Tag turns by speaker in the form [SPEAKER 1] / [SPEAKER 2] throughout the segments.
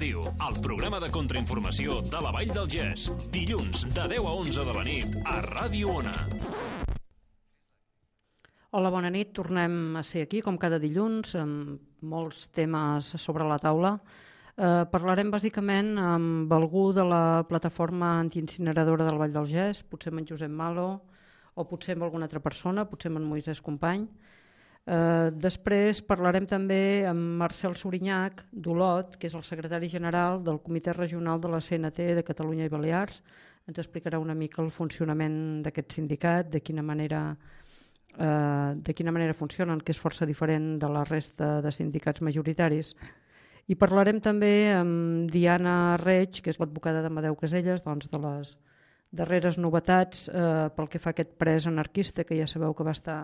[SPEAKER 1] el programa de contrainformació de la Vall del Gès. Dilluns de 10 a 11 de la nit a Ràdio Ona.
[SPEAKER 2] Hola, bona nit. Tornem a ser aquí, com cada dilluns, amb molts temes sobre la taula. Eh, parlarem bàsicament amb algú de la plataforma antiincineradora del Vall del Gès, potser amb en Josep Malo, o potser amb alguna altra persona, potser amb en Moisès Company. Eh, després parlarem també amb Marcel Sorinyac d'Olot, que és el secretari general del Comitè Regional de la CNT de Catalunya i Balears. Ens explicarà una mica el funcionament d'aquest sindicat, de quina manera eh, de quina manera funcionen, que és força diferent de la resta de sindicats majoritaris. I parlarem també amb Diana Reig, que és l'advocada d'Amadeu Caselles, doncs de les darreres novetats eh, pel que fa a aquest pres anarquista, que ja sabeu que va estar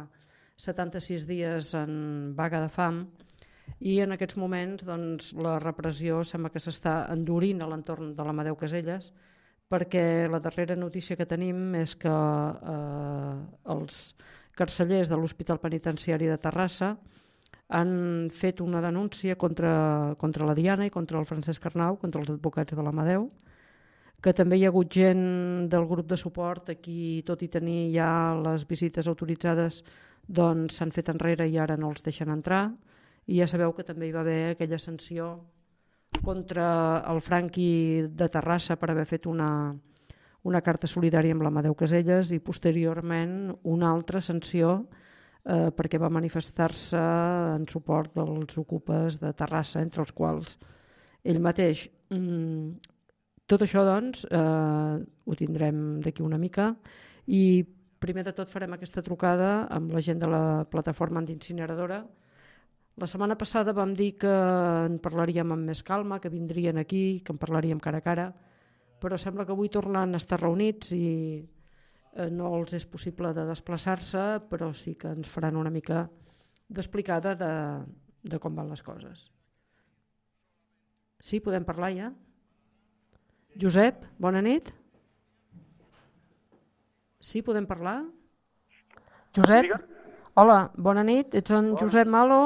[SPEAKER 2] 76 dies en vaga de fam, i en aquests moments doncs, la repressió sembla que s'està endurint a l'entorn de l'Amadeu Caselles, perquè la darrera notícia que tenim és que eh, els carcellers de l'Hospital Penitenciari de Terrassa han fet una denúncia contra, contra la Diana i contra el Francesc Arnau, contra els advocats de l'Amadeu, que també hi ha hagut gent del grup de suport aquí, tot i tenir ja les visites autoritzades, doncs s'han fet enrere i ara no els deixen entrar. I ja sabeu que també hi va haver aquella sanció contra el Franqui de Terrassa per haver fet una, una carta solidària amb l'Amadeu Caselles i posteriorment una altra sanció eh, perquè va manifestar-se en suport dels ocupes de Terrassa, entre els quals ell mateix. Mm, tot això, doncs, eh, ho tindrem d'aquí una mica i primer de tot farem aquesta trucada amb la gent de la plataforma antiincineradora. La setmana passada vam dir que en parlaríem amb més calma, que vindrien aquí, que en parlaríem cara a cara, però sembla que avui tornen a estar reunits i eh, no els és possible de desplaçar-se, però sí que ens faran una mica d'explicada de, de com van les coses. Sí, podem parlar ja? Josep, bona nit. Sí, podem parlar? Josep? Hola, bona nit. Ets en Josep Malo?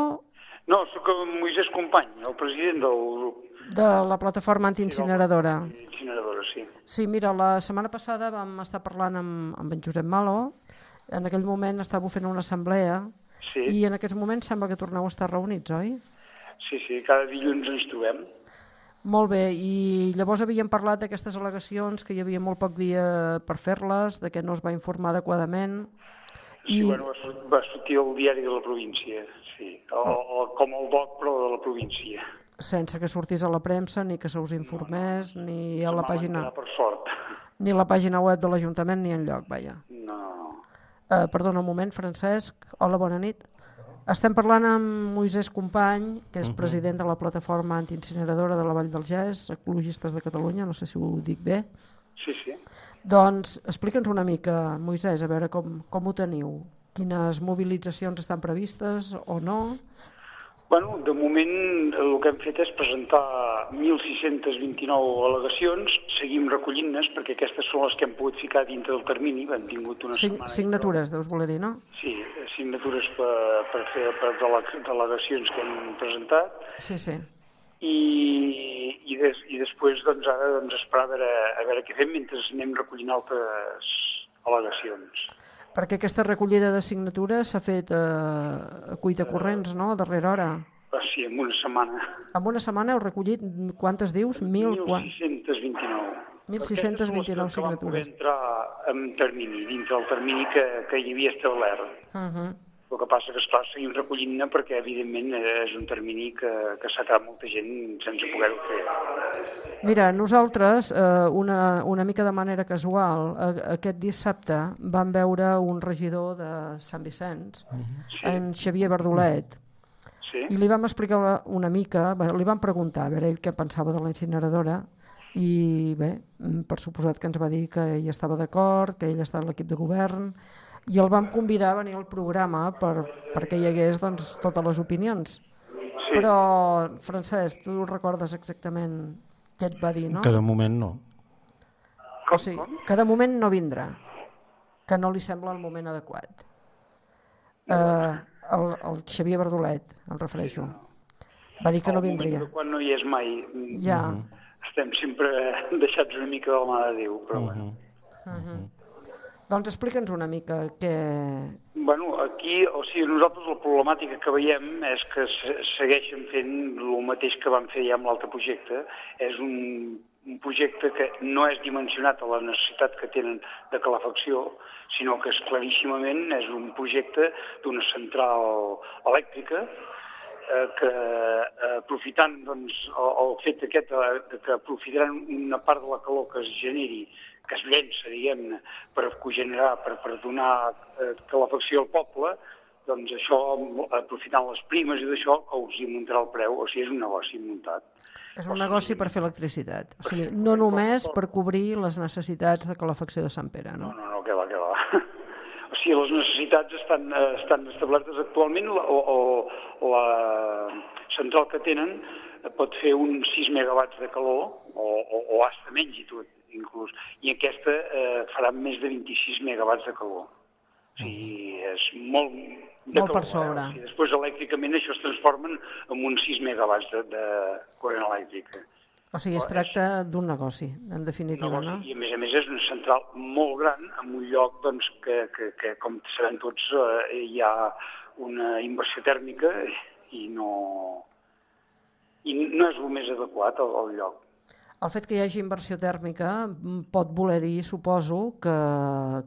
[SPEAKER 3] No, sóc el Moisès Company, el president del grup.
[SPEAKER 2] De la plataforma antiincineradora.
[SPEAKER 3] Incineradora, sí.
[SPEAKER 2] Sí, mira, la setmana passada vam estar parlant amb, amb en Josep Malo, en aquell moment estàveu fent una assemblea
[SPEAKER 3] Sí,
[SPEAKER 2] i en aquests moments sembla que torneu a estar reunits, oi?
[SPEAKER 3] sí, sí, cada dilluns ens trobem.
[SPEAKER 2] Molt bé, i llavors havíem parlat d'aquestes al·legacions, que hi havia molt poc dia per fer-les, de que no es va informar adequadament,
[SPEAKER 3] Sí,
[SPEAKER 2] I-
[SPEAKER 3] bueno, va, sor- va sortir al diari de la província, sí. O, o, com el DOC, però de la província.
[SPEAKER 2] sense que sortís a la premsa, ni que se us informés, ni a la pàgina,
[SPEAKER 3] Per sort.
[SPEAKER 2] ni a la pàgina web de l'Ajuntament, ni enlloc, vaja.
[SPEAKER 3] No, no.
[SPEAKER 2] Uh, perdona un moment, Francesc. Hola, bona nit. Estem parlant amb Moisès Company, que és president de la plataforma antiincineradora de la Vall del Gès, Ecologistes de Catalunya, no sé si ho dic bé.
[SPEAKER 3] Sí, sí.
[SPEAKER 2] Doncs explica'ns una mica, Moisès, a veure com, com ho teniu. Quines mobilitzacions estan previstes o no?
[SPEAKER 3] Bueno, de moment el que hem fet és presentar 1.629 al·legacions, seguim recollint-nes perquè aquestes són les que hem pogut ficar dintre del termini, han tingut una
[SPEAKER 2] Sign
[SPEAKER 3] setmana...
[SPEAKER 2] signatures, deus voler dir, no?
[SPEAKER 3] Sí, signatures per, per fer per dele- delegacions que hem presentat
[SPEAKER 2] Sí, sí.
[SPEAKER 3] i, i, des, i després doncs, ara doncs, esperar a veure, a veure què fem mentre anem recollint altres al·legacions.
[SPEAKER 2] Perquè aquesta recollida de signatures s'ha fet eh, a cuita corrents, no?, a darrera hora.
[SPEAKER 3] Ah, sí, en una setmana.
[SPEAKER 2] En una setmana heu recollit, quantes dius? Mil, quan...
[SPEAKER 3] 1.629.
[SPEAKER 2] 1.629
[SPEAKER 3] Aquestes són les que van poder
[SPEAKER 2] signatures.
[SPEAKER 3] entrar en termini, dintre del termini que, que hi havia establert.
[SPEAKER 2] Uh -huh.
[SPEAKER 3] El que passa que, esclar, seguim recollint-ne perquè, evidentment, és un termini que, que s'ha quedat molta gent sense poder-ho fer.
[SPEAKER 2] Mira, nosaltres, eh, una, una mica de manera casual, eh, aquest dissabte vam veure un regidor de Sant Vicenç,
[SPEAKER 3] Sí,
[SPEAKER 2] en Xavier Verdolet,
[SPEAKER 3] Sí.
[SPEAKER 2] i li vam explicar una mica, bé, li vam preguntar a veure ell què pensava de la incineradora i bé, mm, per suposat que ens va dir que ell estava d'acord, que ell estava a l'equip de govern i el vam convidar a venir al programa per, perquè hi hagués doncs, totes les opinions.
[SPEAKER 3] Sí.
[SPEAKER 2] Però, Francesc, tu recordes exactament què et va dir, no?
[SPEAKER 4] Que de moment no.
[SPEAKER 3] Com,
[SPEAKER 2] o sigui, que de moment no vindrà, que no li sembla el moment adequat. Eh, el, el Xavier Verdolet, em refereixo. Va dir que no vindria.
[SPEAKER 3] Quan no hi és mai.
[SPEAKER 2] Ja,
[SPEAKER 3] Estem sempre deixats una mica de la mà de Déu, però bueno.
[SPEAKER 2] Doncs explica'ns una mica què...
[SPEAKER 3] Bueno, aquí, o sigui, nosaltres la problemàtica que veiem és que se- segueixen fent el mateix que van fer ja amb l'altre projecte. És un, un projecte que no és dimensionat a la necessitat que tenen de calefacció, sinó que és claríssimament és un projecte d'una central elèctrica eh, que eh, aprofitant doncs, el, el fet aquest de que aprofitaran una part de la calor que es generi que es llença, diguem-ne, per cogenerar, per, per donar eh, calefacció al poble, doncs això, aprofitant les primes i d'això, els hi muntarà el preu, o sigui, és un negoci muntat.
[SPEAKER 2] És un negoci per fer electricitat. O sigui, no només per cobrir les necessitats de calefacció de Sant Pere,
[SPEAKER 3] No,
[SPEAKER 2] no?
[SPEAKER 3] no, no, que va, que va. O sigui, les necessitats estan, estan establertes actualment, o, o la central que tenen pot fer uns 6 megawatts de calor, o, o, o hasta menys i tot, inclús, i aquesta eh, farà més de 26 megawatts de calor. O sigui, és molt... De
[SPEAKER 2] Molt per
[SPEAKER 3] calor,
[SPEAKER 2] sobre.
[SPEAKER 3] Eh? O sigui, després, elèctricament, això es transforma en uns 6 megawatts de, de corrent elèctrica.
[SPEAKER 2] O sigui, es tracta d'un negoci, en definitiva,
[SPEAKER 3] negoci.
[SPEAKER 2] no?
[SPEAKER 3] I a més a més és una central molt gran en un lloc doncs, que, que, que com sabem tots eh, hi ha una inversió tèrmica i no, i no és el més adequat al, al lloc.
[SPEAKER 2] El fet que hi hagi inversió tèrmica mm, pot voler dir, suposo, que,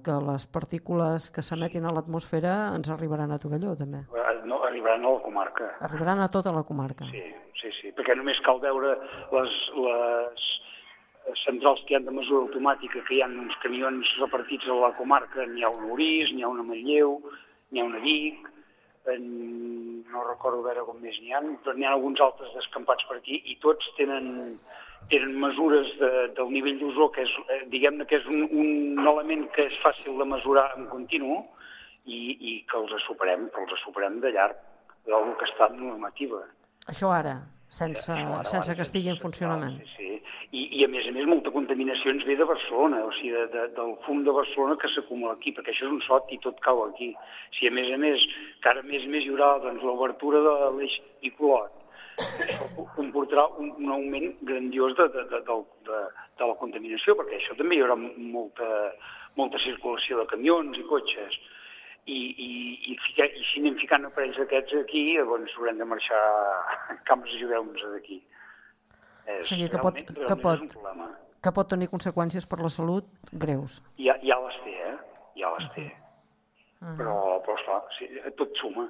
[SPEAKER 2] que les partícules que s'emetin a l'atmosfera ens arribaran a Torelló, també.
[SPEAKER 3] Eh, No, arribaran a la comarca.
[SPEAKER 2] Arribaran a tota la comarca.
[SPEAKER 3] Sí, sí, sí, perquè només cal veure les, les centrals que hi ha de mesura automàtica, que hi ha uns camions repartits a la comarca, n'hi ha una a Orís, n'hi ha una a Manlleu, n'hi ha una a Vic, en, no recordo veure com més n'hi ha, però n'hi ha alguns altres descampats per aquí, i tots tenen, tenen mesures de, del nivell d'ozó, que és, eh, diguem-ne que és un, un element que és fàcil de mesurar en continu, i, i que els superem, però els superem de llarg, del que està en normativa.
[SPEAKER 2] Això ara, sense,
[SPEAKER 3] Això ara,
[SPEAKER 2] sense que estigui en funcionament.
[SPEAKER 3] Sí, sí. I, I a més a més molta contaminació ens ve de Barcelona, o sigui, de, de, del fum de Barcelona que s'acumula aquí, perquè això és un sot i tot cau aquí. O sigui, a més a més, que ara a més a més hi haurà doncs, l'obertura de l'eix bicolot. Això co- comportarà un, un augment grandiós de, de, de, de, de, de la contaminació, perquè això també hi haurà molta, molta circulació de camions i cotxes i, i, i, ficar, i si anem ficant aparells d'aquests aquí, llavors haurem de marxar camps ajudeu-nos d'aquí. És,
[SPEAKER 2] O sigui, que pot- que pot-. Que pot tenir conseqüències per la salut greus.
[SPEAKER 3] Ja, ja les té, eh? Ja les té. Però, però esclar, sí, tot suma.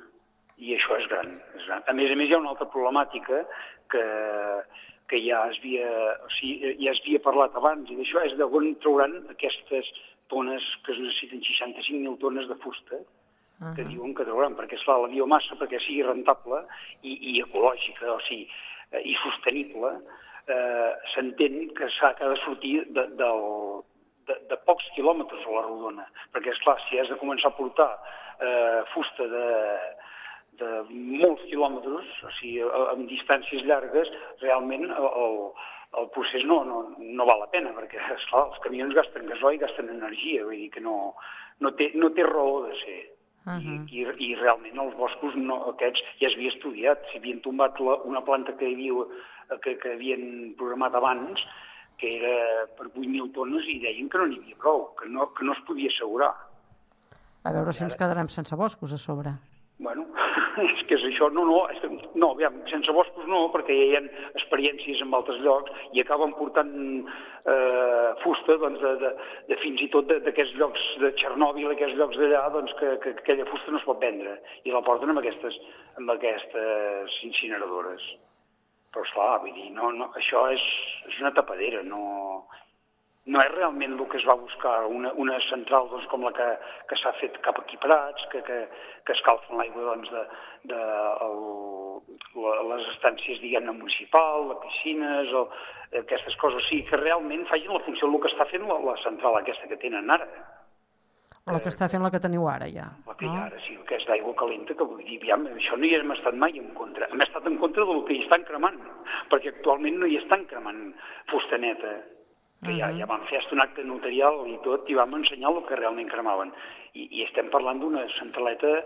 [SPEAKER 3] I això és gran, és gran. A més a més, hi ha una altra problemàtica que, que ja es havia, o sigui, ja es havia parlat abans, i d'això és d'on trauran aquestes tones que es necessiten 65.000 tones de fusta, que diuen que trauran, perquè esclar, la biomassa, perquè sigui rentable i, i ecològica, o sigui, eh, i sostenible, eh, s'entén que s'ha de sortir de, del, de, de pocs quilòmetres a la rodona, perquè, és clar si has de començar a portar eh, fusta de, de molts quilòmetres, o sigui, amb distàncies llargues, realment el, el, procés no, no, no val la pena, perquè, esclar, els camions gasten gasoil i gasten energia, vull dir que no, no, té, no té raó de ser. Uh -huh. I, i, I realment els boscos no, aquests ja es havia estudiat, si havien tombat la, una planta que, hi havia, que, que havien programat abans, que era per 8.000 tones i deien que no n'hi havia prou, que no, que no es podia assegurar.
[SPEAKER 2] A veure si ens quedarem sense boscos a sobre.
[SPEAKER 3] Bueno, és que és això, no, no, no, aviam, sense boscos no, perquè ja hi ha experiències en altres llocs i acaben portant eh, fusta doncs, de, de, de fins i tot d'aquests llocs de Txernòbil, aquests llocs d'allà, doncs que, que aquella fusta no es pot vendre i la porten amb aquestes, amb aquestes incineradores. Però esclar, vull dir, no, no, això és, és una tapadera, no... no és realment el que es va buscar, una, una central doncs, com la que, que s'ha fet cap aquí Prats, que, que, que escalfen l'aigua doncs, de, de el, la, les estàncies diguem-ne municipal, les piscines, o aquestes coses, o sigui, que realment facin la funció del que està fent la, la central aquesta que tenen ara.
[SPEAKER 2] La que està fent la que teniu ara, ja.
[SPEAKER 3] La que
[SPEAKER 2] no?
[SPEAKER 3] ara, sí, que és d'aigua calenta, que vull dir, aviam, això no hi hem estat mai en contra. Hem estat en contra del que hi estan cremant, perquè actualment no hi estan cremant fusta neta, que ja, ja van fer un acte notarial i tot, i vam ensenyar el que realment cremaven. I, i estem parlant d'una centraleta,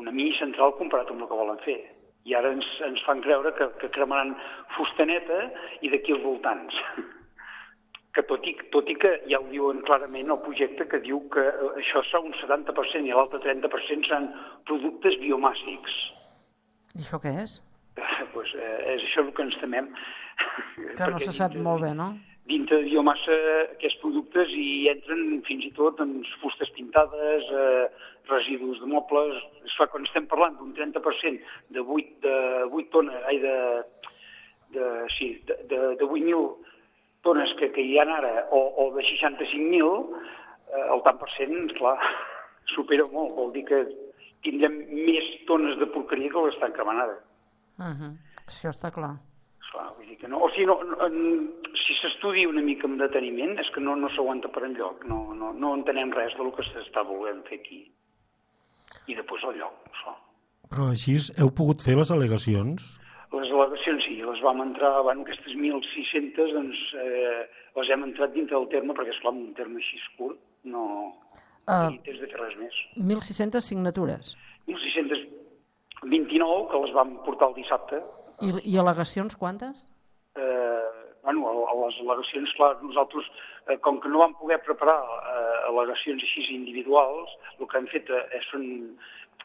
[SPEAKER 3] una mini central comparat amb el que volen fer. I ara ens, ens fan creure que, que cremaran fusta neta i d'aquí als voltants. que tot i, tot i que ja ho diuen clarament el projecte que diu que eh, això serà un 70% i l'altre 30% seran productes biomàssics.
[SPEAKER 2] I això què és?
[SPEAKER 3] pues, eh, és això el que ens temem.
[SPEAKER 2] Que no se sap molt bé, no?
[SPEAKER 3] Dintre de biomassa aquests productes hi entren fins i tot doncs, fustes pintades, eh, residus de mobles... És clar, quan estem parlant d'un 30% de 8, de 8 tones, ai, de, de, sí, de, de, de 8.000 tones que, que hi ha ara, o, o de 65.000, eh, el tant per cent, clar, supera molt. Vol dir que tindrem més tones de porqueria que les estan cremant ara.
[SPEAKER 2] Uh -huh. Això està clar.
[SPEAKER 3] Clar, vull dir que no. O sigui, no, no, si s'estudia una mica amb deteniment és que no, no s'aguanta per enlloc, no, no, no entenem res del que s'està volent fer aquí. I després el lloc, això.
[SPEAKER 4] Però així heu pogut fer les al·legacions?
[SPEAKER 3] Les al·legacions sí, les vam entrar, bueno, aquestes 1.600, doncs eh, les hem entrat dintre del terme, perquè esclar, un terme així curt no
[SPEAKER 2] Ah.
[SPEAKER 3] uh, tens de fer res més.
[SPEAKER 2] 1.600 signatures.
[SPEAKER 3] 1.629 que les vam portar el dissabte,
[SPEAKER 2] I, i al·legacions quantes?
[SPEAKER 3] eh, bueno, a, a les al·legacions, clar, nosaltres, eh, com que no vam poder preparar eh, al·legacions així individuals, el que hem fet eh, és són...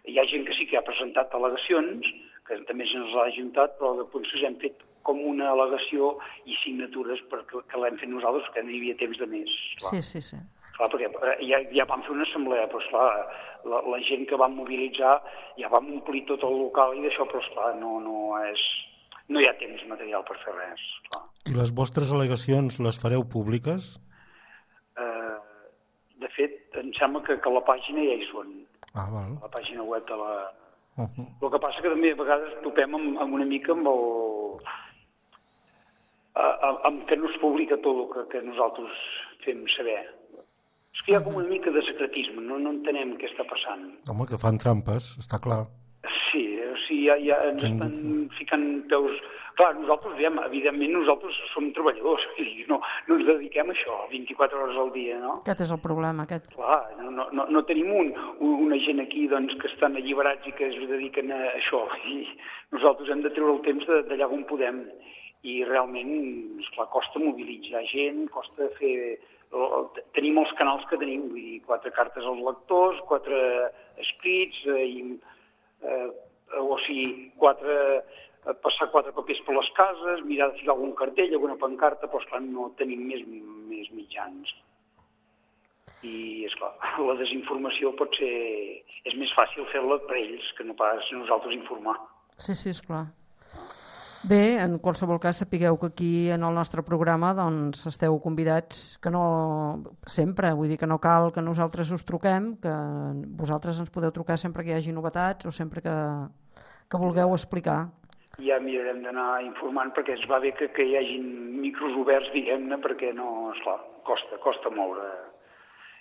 [SPEAKER 3] Hi ha gent que sí que ha presentat al·legacions, que també se'ns l'ha ajuntat, però després hem fet com una al·legació i signatures perquè que l'hem fet nosaltres, que no hi havia temps de més. Clar.
[SPEAKER 2] Sí, sí, sí.
[SPEAKER 3] Clar, perquè eh, ja, ja vam fer una assemblea, però esclar, la, la gent que vam mobilitzar ja vam omplir tot el local i d'això, però esclar, no, no, és, no hi ha temps material per fer res. Clar.
[SPEAKER 4] I les vostres al·legacions les fareu públiques?
[SPEAKER 3] Eh, de fet, em sembla que, que la pàgina ja hi són,
[SPEAKER 4] Ah, val.
[SPEAKER 3] la pàgina web de la...
[SPEAKER 4] Uh -huh.
[SPEAKER 3] El que passa que també a vegades topem amb, amb una mica amb el... amb que no es publica tot el que, que nosaltres fem saber. És que hi ha com una mica de secretisme, no, no entenem què està passant.
[SPEAKER 4] Home, que fan trampes, està clar.
[SPEAKER 3] Sí, o sigui, ja, ja ens
[SPEAKER 4] Quin-
[SPEAKER 3] estan ficant peus... Clar, nosaltres, diem, evidentment, nosaltres som treballadors, i no, no ens dediquem a això 24 hores al dia, no?
[SPEAKER 2] Aquest és el problema, aquest.
[SPEAKER 3] Clar, no, no, no, tenim un, un, una gent aquí doncs, que estan alliberats i que es dediquen a això, i nosaltres hem de treure el temps de- d'allà on podem. I realment, esclar, costa mobilitzar gent, costa fer... Tenim els canals que tenim, vull dir, quatre cartes als lectors, quatre escrits, eh, i, eh, o sigui, quatre, eh, passar quatre papers per les cases, mirar de ficar algun cartell, alguna pancarta, però esclar, no tenim més, més mitjans. I, esclar, la desinformació pot ser... És més fàcil fer-la per ells que no pas nosaltres informar.
[SPEAKER 2] Sí, sí, és clar. Bé, en qualsevol cas sapigueu que aquí en el nostre programa doncs, esteu convidats, que no sempre, vull dir que no cal que nosaltres us truquem, que vosaltres ens podeu trucar sempre que hi hagi novetats o sempre que, que vulgueu explicar.
[SPEAKER 3] Ja mirarem d'anar informant perquè es va bé que, que hi hagin micros oberts, diguem-ne, perquè no, esclar, costa, costa moure.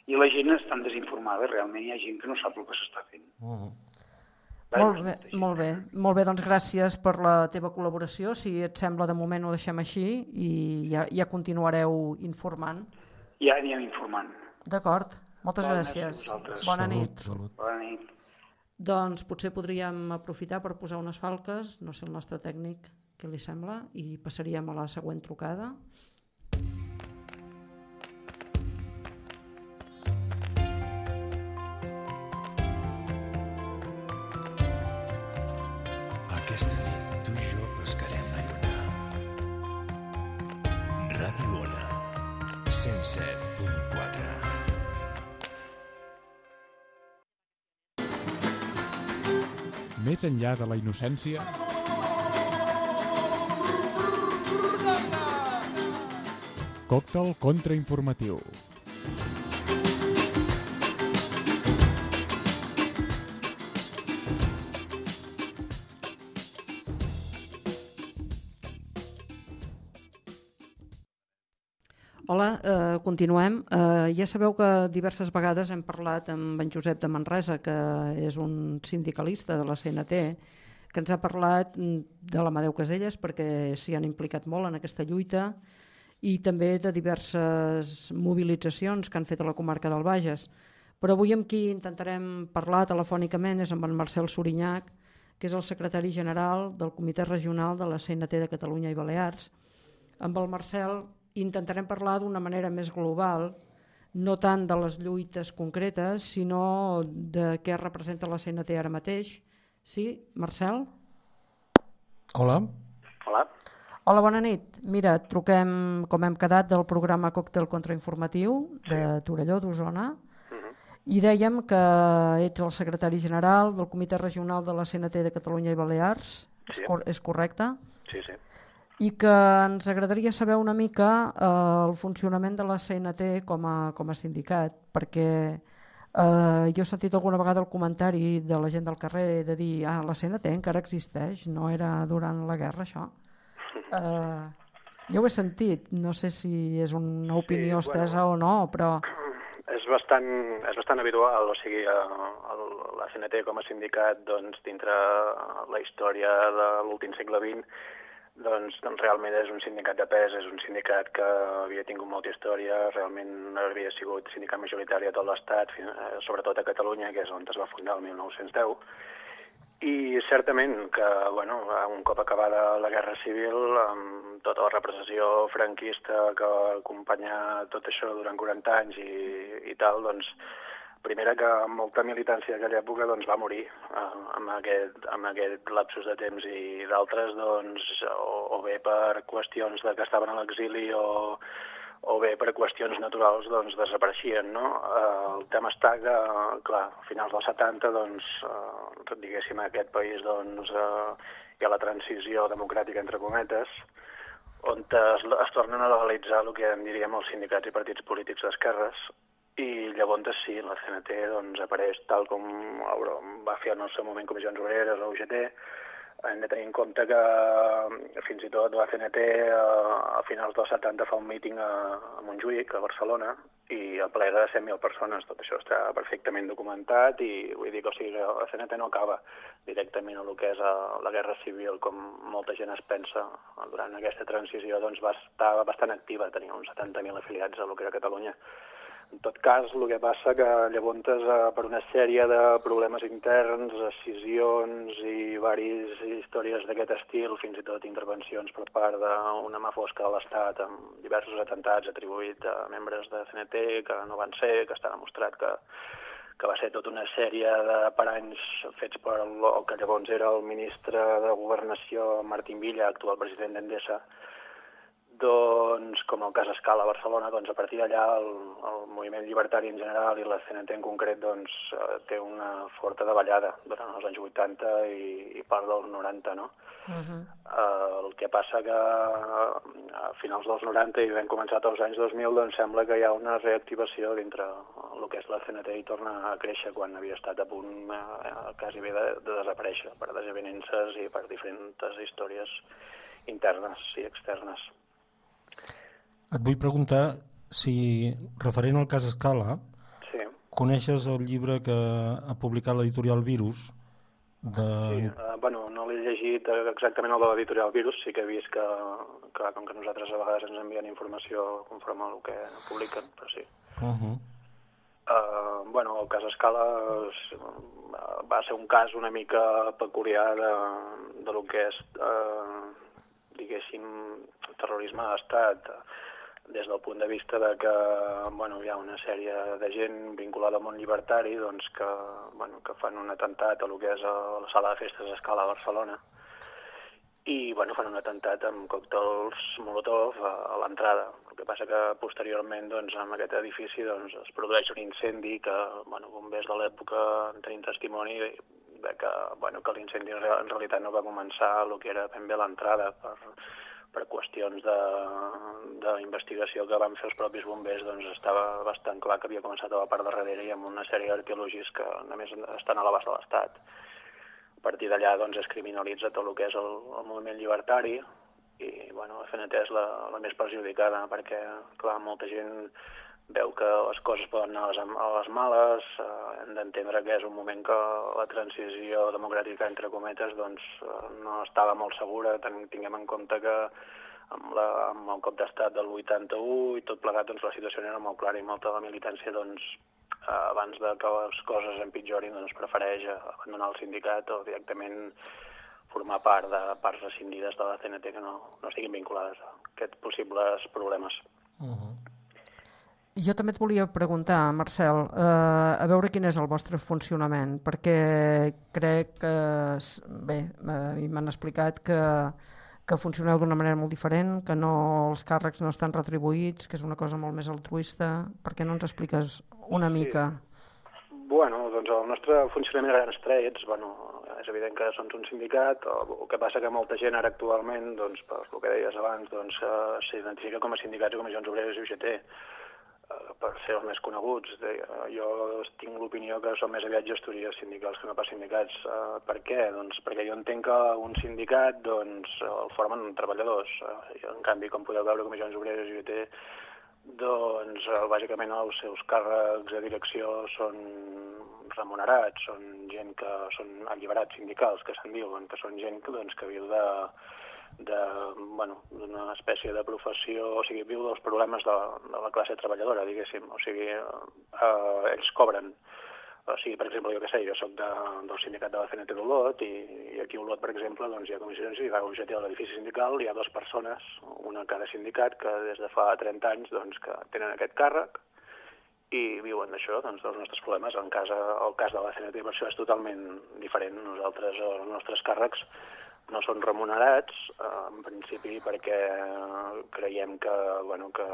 [SPEAKER 3] I la gent està desinformada, realment hi ha gent que no sap el que s'està fent.
[SPEAKER 4] Uh -huh.
[SPEAKER 2] Molt bé, molt bé, molt bé, doncs gràcies per la teva col·laboració. Si et sembla, de moment ho deixem així i ja, ja continuareu informant.
[SPEAKER 3] Ja anirem informant.
[SPEAKER 2] D'acord, moltes
[SPEAKER 3] Val,
[SPEAKER 2] gràcies. Bona
[SPEAKER 4] salut,
[SPEAKER 2] nit.
[SPEAKER 4] Salut.
[SPEAKER 3] Bona nit.
[SPEAKER 2] Doncs potser podríem aprofitar per posar unes falques, no sé el nostre tècnic què li sembla, i passaríem a la següent trucada.
[SPEAKER 5] 107.4.
[SPEAKER 6] Més enllà de la innocència, Còctel contrainformatiu.
[SPEAKER 2] Hola, eh, continuem. Eh, ja sabeu que diverses vegades hem parlat amb en Josep de Manresa, que és un sindicalista de la CNT, que ens ha parlat de l'Amadeu Caselles perquè s'hi han implicat molt en aquesta lluita i també de diverses mobilitzacions que han fet a la comarca del Bages. Però avui amb qui intentarem parlar telefònicament és amb en Marcel Sorinyac, que és el secretari general del Comitè Regional de la CNT de Catalunya i Balears. Amb el Marcel intentarem parlar d'una manera més global, no tant de les lluites concretes, sinó de què representa la CNT ara mateix. Sí, Marcel?
[SPEAKER 4] Hola.
[SPEAKER 7] Hola.
[SPEAKER 2] Hola, bona nit. Mira, et truquem, com hem quedat, del programa Còctel Contrainformatiu de Torelló, d'Osona,
[SPEAKER 7] Uh -huh.
[SPEAKER 2] i dèiem que ets el secretari general del Comitè Regional de la CNT de Catalunya i Balears, és,
[SPEAKER 7] Sí.
[SPEAKER 2] cor és correcte?
[SPEAKER 7] Sí, sí.
[SPEAKER 2] I que ens agradaria saber una mica eh, el funcionament de la CNT com a, com a sindicat, perquè eh, jo he sentit alguna vegada el comentari de la gent del carrer de dir ah, la CNT encara existeix, no era durant la guerra això. Eh, jo ho he sentit, no sé si és una opinió
[SPEAKER 7] Sí,
[SPEAKER 2] estesa o no, però
[SPEAKER 7] És bastant, és bastant habitual, o sigui, el, la CNT com a sindicat, doncs, dintre la història de l'últim segle XX, doncs, doncs realment és un sindicat de pes, és un sindicat que havia tingut molta història, realment havia sigut sindicat majoritari a tot l'Estat, eh, sobretot a Catalunya, que és on es va fundar el 1910, i certament que, bueno, un cop acabada la Guerra Civil, amb tota la repressió franquista que va acompanyar tot això durant 40 anys i, i tal, doncs, primera que molta militància d'aquella època doncs, va morir eh, amb, aquest, amb aquest lapsus de temps i d'altres doncs, o, o bé per qüestions de que estaven a l'exili o, o bé per qüestions naturals doncs, desapareixien. No? Eh, el tema està que, clar, a finals dels 70, doncs, eh, diguéssim, aquest país doncs, eh, hi ha la transició democràtica, entre cometes, on es, es tornen a legalitzar el que en diríem els sindicats i partits polítics d'esquerres, i llavors sí, la CNT doncs, apareix tal com va fer en el seu moment Comissions Obreres, la UGT, hem de tenir en compte que eh, fins i tot la CNT eh, a finals dels 70 fa un míting a, Montjuïc, a Barcelona, i aplega de 100.000 persones. Tot això està perfectament documentat i vull dir que o sigui, la CNT no acaba directament a el que és a, la Guerra Civil, com molta gent es pensa. Durant aquesta transició doncs, va estar bastant activa, tenia uns 70.000 afiliats a el que era Catalunya. En tot cas, el que passa que llavors, eh, per una sèrie de problemes interns, decisions i varis històries d'aquest estil, fins i tot intervencions per part d'una mà fosca de l'Estat amb diversos atentats atribuïts a membres de CNT que no van ser, que està demostrat que, que va ser tota una sèrie de paranys fets per el que llavors era el ministre de Governació, Martín Villa, actual president d'Endesa, doncs, com el cas Escala a Barcelona, doncs a partir d'allà el, el moviment llibertari en general i la CNT en concret doncs, eh, té una forta davallada durant els anys 80 i, i part dels 90, no?
[SPEAKER 2] uh -huh.
[SPEAKER 7] Eh, el que passa que eh, a finals dels 90 i ben començat als anys 2000 doncs sembla que hi ha una reactivació dintre el que és la CNT i torna a créixer quan havia estat a punt eh, quasi bé de, de desaparèixer per desavinences i per diferents històries internes i externes.
[SPEAKER 4] Et vull preguntar si, referent al cas Escala,
[SPEAKER 7] Sí,
[SPEAKER 4] coneixes el llibre que ha publicat l'editorial Virus de...
[SPEAKER 7] sí. Uh, bueno, no l'he llegit exactament el de l'editorial Virus, sí que he vist que, que, com que nosaltres a vegades ens envien informació conforme al que publiquen, però sí.
[SPEAKER 4] Uh -huh.
[SPEAKER 7] Uh, bueno, el cas Escala és, va ser un cas una mica peculiar de, de lo que és, uh, diguéssim, terrorisme d'estat, des del punt de vista de que bueno, hi ha una sèrie de gent vinculada al món llibertari doncs, que, bueno, que fan un atemptat a lo que és a la sala de festes Escala a Barcelona i bueno, fan un atemptat amb còctels Molotov a, a l'entrada. El que passa que posteriorment doncs, en aquest edifici doncs, es produeix un incendi que bueno, bombers de l'època en tenim testimoni de que, bueno, que l'incendi en realitat no va començar el que era ben bé l'entrada per, per qüestions d'investigació que van fer els propis bombers, doncs estava bastant clar que havia començat a la part darrere i amb una sèrie d'arqueologis que només estan a l'abast de l'Estat. A partir d'allà doncs, es criminalitza tot el que és el, el moviment llibertari i bueno, FNT és la, la més perjudicada perquè, clar, molta gent veu que les coses poden anar a les, a les males, eh, hem d'entendre que és un moment que la transició democràtica, entre cometes, doncs, eh, no estava molt segura, tinguem en compte que amb, la, amb el cop d'estat del 81 i tot plegat, doncs, la situació era molt clara i molta la militància, doncs, eh, abans de que les coses empitjorin, doncs, prefereix abandonar el sindicat o directament formar part de parts rescindides de la CNT que no, no estiguin vinculades a aquests possibles problemes. Uh -huh.
[SPEAKER 2] Jo també et volia preguntar, Marcel, eh, a veure quin és el vostre funcionament, perquè crec que, bé, eh, m'han explicat que, que funcioneu d'una manera molt diferent, que no els càrrecs no estan retribuïts, que és una cosa molt més altruista. Per què no ens expliques una sí. mica?
[SPEAKER 7] Bueno, doncs el nostre funcionament a grans trets, bueno, és evident que som un sindicat, o, el que passa que molta gent ara actualment, doncs, per el que deies abans, doncs, eh, s'identifica com a sindicats o comissions obreres i UGT per ser els més coneguts. Jo tinc l'opinió que són més aviat gestories sindicals que no pas sindicats. Uh, per què? Doncs perquè jo entenc que un sindicat doncs, el formen treballadors. Uh, en canvi, com podeu veure, comissions obreres i UT, doncs uh, bàsicament els seus càrrecs de direcció són remunerats, són gent que són alliberats sindicals, que se'n diuen, que són gent que, doncs, que viu de, d'una bueno, espècie de professió, o sigui, viu dels problemes de, de la classe treballadora, diguéssim, o sigui, eh, ells cobren, o sigui, per exemple, jo què sé, jo sóc de, del sindicat de la CNT d'Olot i, i aquí a Olot, per exemple, doncs hi ha comissions i va UGT a l'edifici sindical, hi ha dues persones, una a cada sindicat, que des de fa 30 anys doncs, que tenen aquest càrrec i viuen d'això, doncs, dels nostres problemes. En cas, el cas de la CNT per això és totalment diferent. Nosaltres, els nostres càrrecs, no són remunerats, eh, en principi perquè creiem que, bueno, que,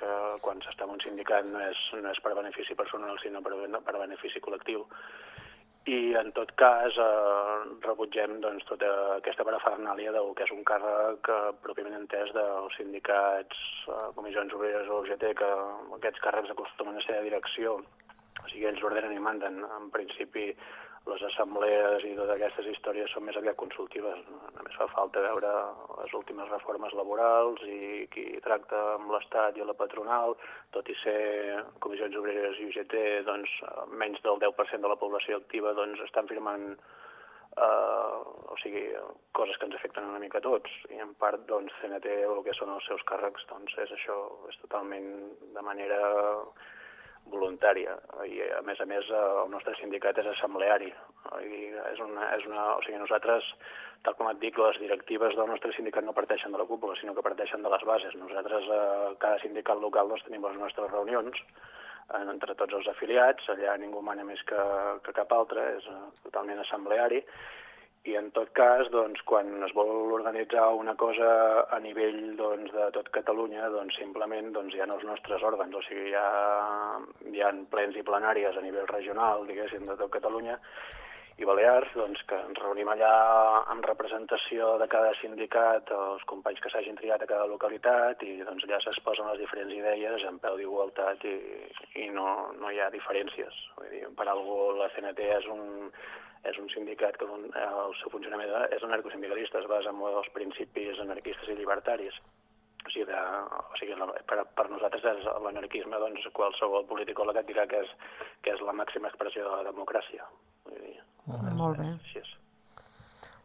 [SPEAKER 7] que quan s'està en un sindicat no és, no és per benefici personal, sinó per, per benefici col·lectiu. I, en tot cas, eh, rebutgem doncs, tota aquesta parafernàlia del que és un càrrec eh, pròpiament entès dels sindicats, eh, comissions obreres o UGT, que aquests càrrecs acostumen a ser de direcció, o sigui, ells ordenen i manden. En principi, les assemblees i totes aquestes històries són més aviat consultives. Només fa falta veure les últimes reformes laborals i qui tracta amb l'Estat i la patronal, tot i ser comissions obreres i UGT, doncs menys del 10% de la població activa doncs, estan firmant eh, o sigui, coses que ens afecten una mica a tots. I en part, doncs, CNT el que són els seus càrrecs, doncs és això, és totalment de manera voluntària. I a més a més el nostre sindicat és assembleari. I és una, és una, o sigui, nosaltres tal com et dic, les directives del nostre sindicat no parteixen de la cúpula, sinó que parteixen de les bases. Nosaltres, eh, cada sindicat local, doncs, tenim les nostres reunions eh, entre tots els afiliats, allà ningú mana més que, que cap altre, és eh, totalment assembleari, i en tot cas, doncs, quan es vol organitzar una cosa a nivell doncs, de tot Catalunya, doncs, simplement doncs, hi ha els nostres òrgans, o sigui, hi ha, hi ha plens i plenàries a nivell regional, diguéssim, de tot Catalunya, i Balears, doncs, que ens reunim allà amb representació de cada sindicat, els companys que s'hagin triat a cada localitat, i doncs, allà s'exposen les diferents idees en peu d'igualtat i, i no, no hi ha diferències. Vull dir, per algú la CNT és un, és un sindicat que el seu funcionament és anarcosindicalista, es basa en els principis anarquistes i llibertaris. O sigui, de, o sigui per, per nosaltres és l'anarquisme, doncs qualsevol politicòleg et dirà que és, que és la màxima expressió de la democràcia. Vull dir,
[SPEAKER 2] ah, molt bé.
[SPEAKER 4] Així és.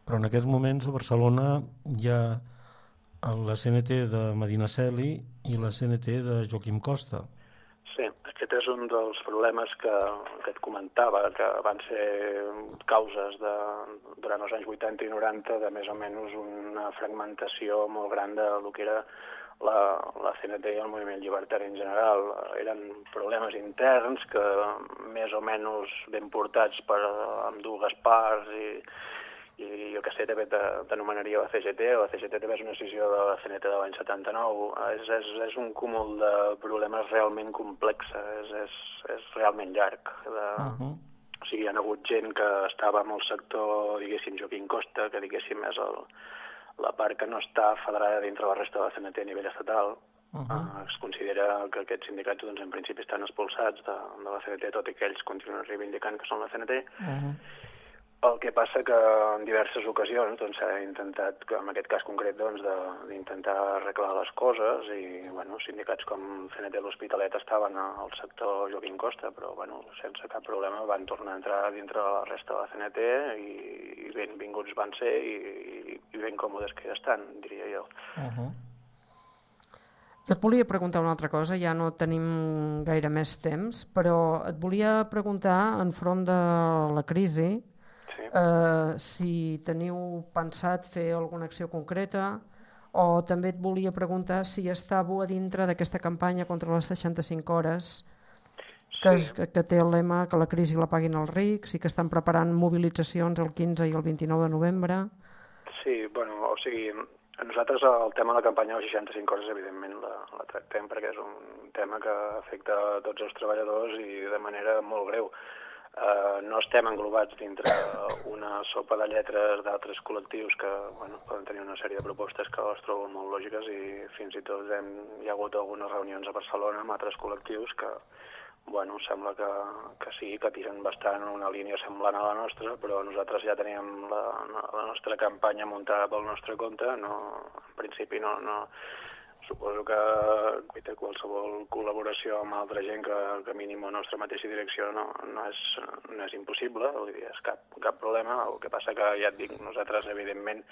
[SPEAKER 4] Però en aquests moments a Barcelona hi ha la CNT de Medina Celi i la CNT de Joaquim Costa.
[SPEAKER 7] Aquest és un dels problemes que, que et comentava, que van ser causes de, durant els anys 80 i 90 de més o menys una fragmentació molt gran de lo que era la, la CNT i el moviment llibertari en general. Eren problemes interns que més o menys ben portats per amb dues parts i, i jo que sé, també t'anomenaria la CGT, o la CGT també és una decisió de la CNT de l'any 79. És, és, és un cúmul de problemes realment complexes, és, és, és realment llarg. De, uh -huh. O sigui, hi ha hagut gent que estava en el sector, diguéssim, Joaquim Costa, que diguéssim és el, la part que no està federada dintre la resta de la CNT a nivell estatal, Uh -huh. uh, es considera que aquests sindicats doncs, en principi estan expulsats de, de la CNT, tot i que ells continuen reivindicant que són la CNT. Uh -huh. El que passa que en diverses ocasions doncs, s'ha doncs, intentat, en aquest cas concret, doncs, d'intentar arreglar les coses i bueno, sindicats com CNT l'Hospitalet estaven al sector Joaquim Costa, però bueno, sense cap problema van tornar a entrar dintre de la resta de la CNT i, i benvinguts van ser i, i ben còmodes que ja estan, diria jo. Uh -huh.
[SPEAKER 2] Jo et volia preguntar una altra cosa, ja no tenim gaire més temps, però et volia preguntar, enfront de la crisi, eh, si teniu pensat fer alguna acció concreta o també et volia preguntar si estàveu a dintre d'aquesta campanya contra les 65 hores que, sí. que, que té el lema que la crisi la paguin els rics i que estan preparant mobilitzacions el 15 i el 29 de novembre.
[SPEAKER 7] Sí, bueno, o sigui, nosaltres el tema de la campanya de les 65 hores evidentment la, la tractem perquè és un tema que afecta a tots els treballadors i de manera molt greu eh, no estem englobats dintre una sopa de lletres d'altres col·lectius que bueno, poden tenir una sèrie de propostes que les trobo molt lògiques i fins i tot hem, hi ha hagut algunes reunions a Barcelona amb altres col·lectius que bueno, sembla que, que sí, que tiren bastant en una línia semblant a la nostra, però nosaltres ja teníem la, la nostra campanya muntada pel nostre compte, no, en principi no, no, Suposo que guaita, qualsevol col·laboració amb altra gent que, que mínim la nostra mateixa direcció no, no, és, no és impossible, vull dir, és cap, cap problema. El que passa que, ja et dic, nosaltres, evidentment,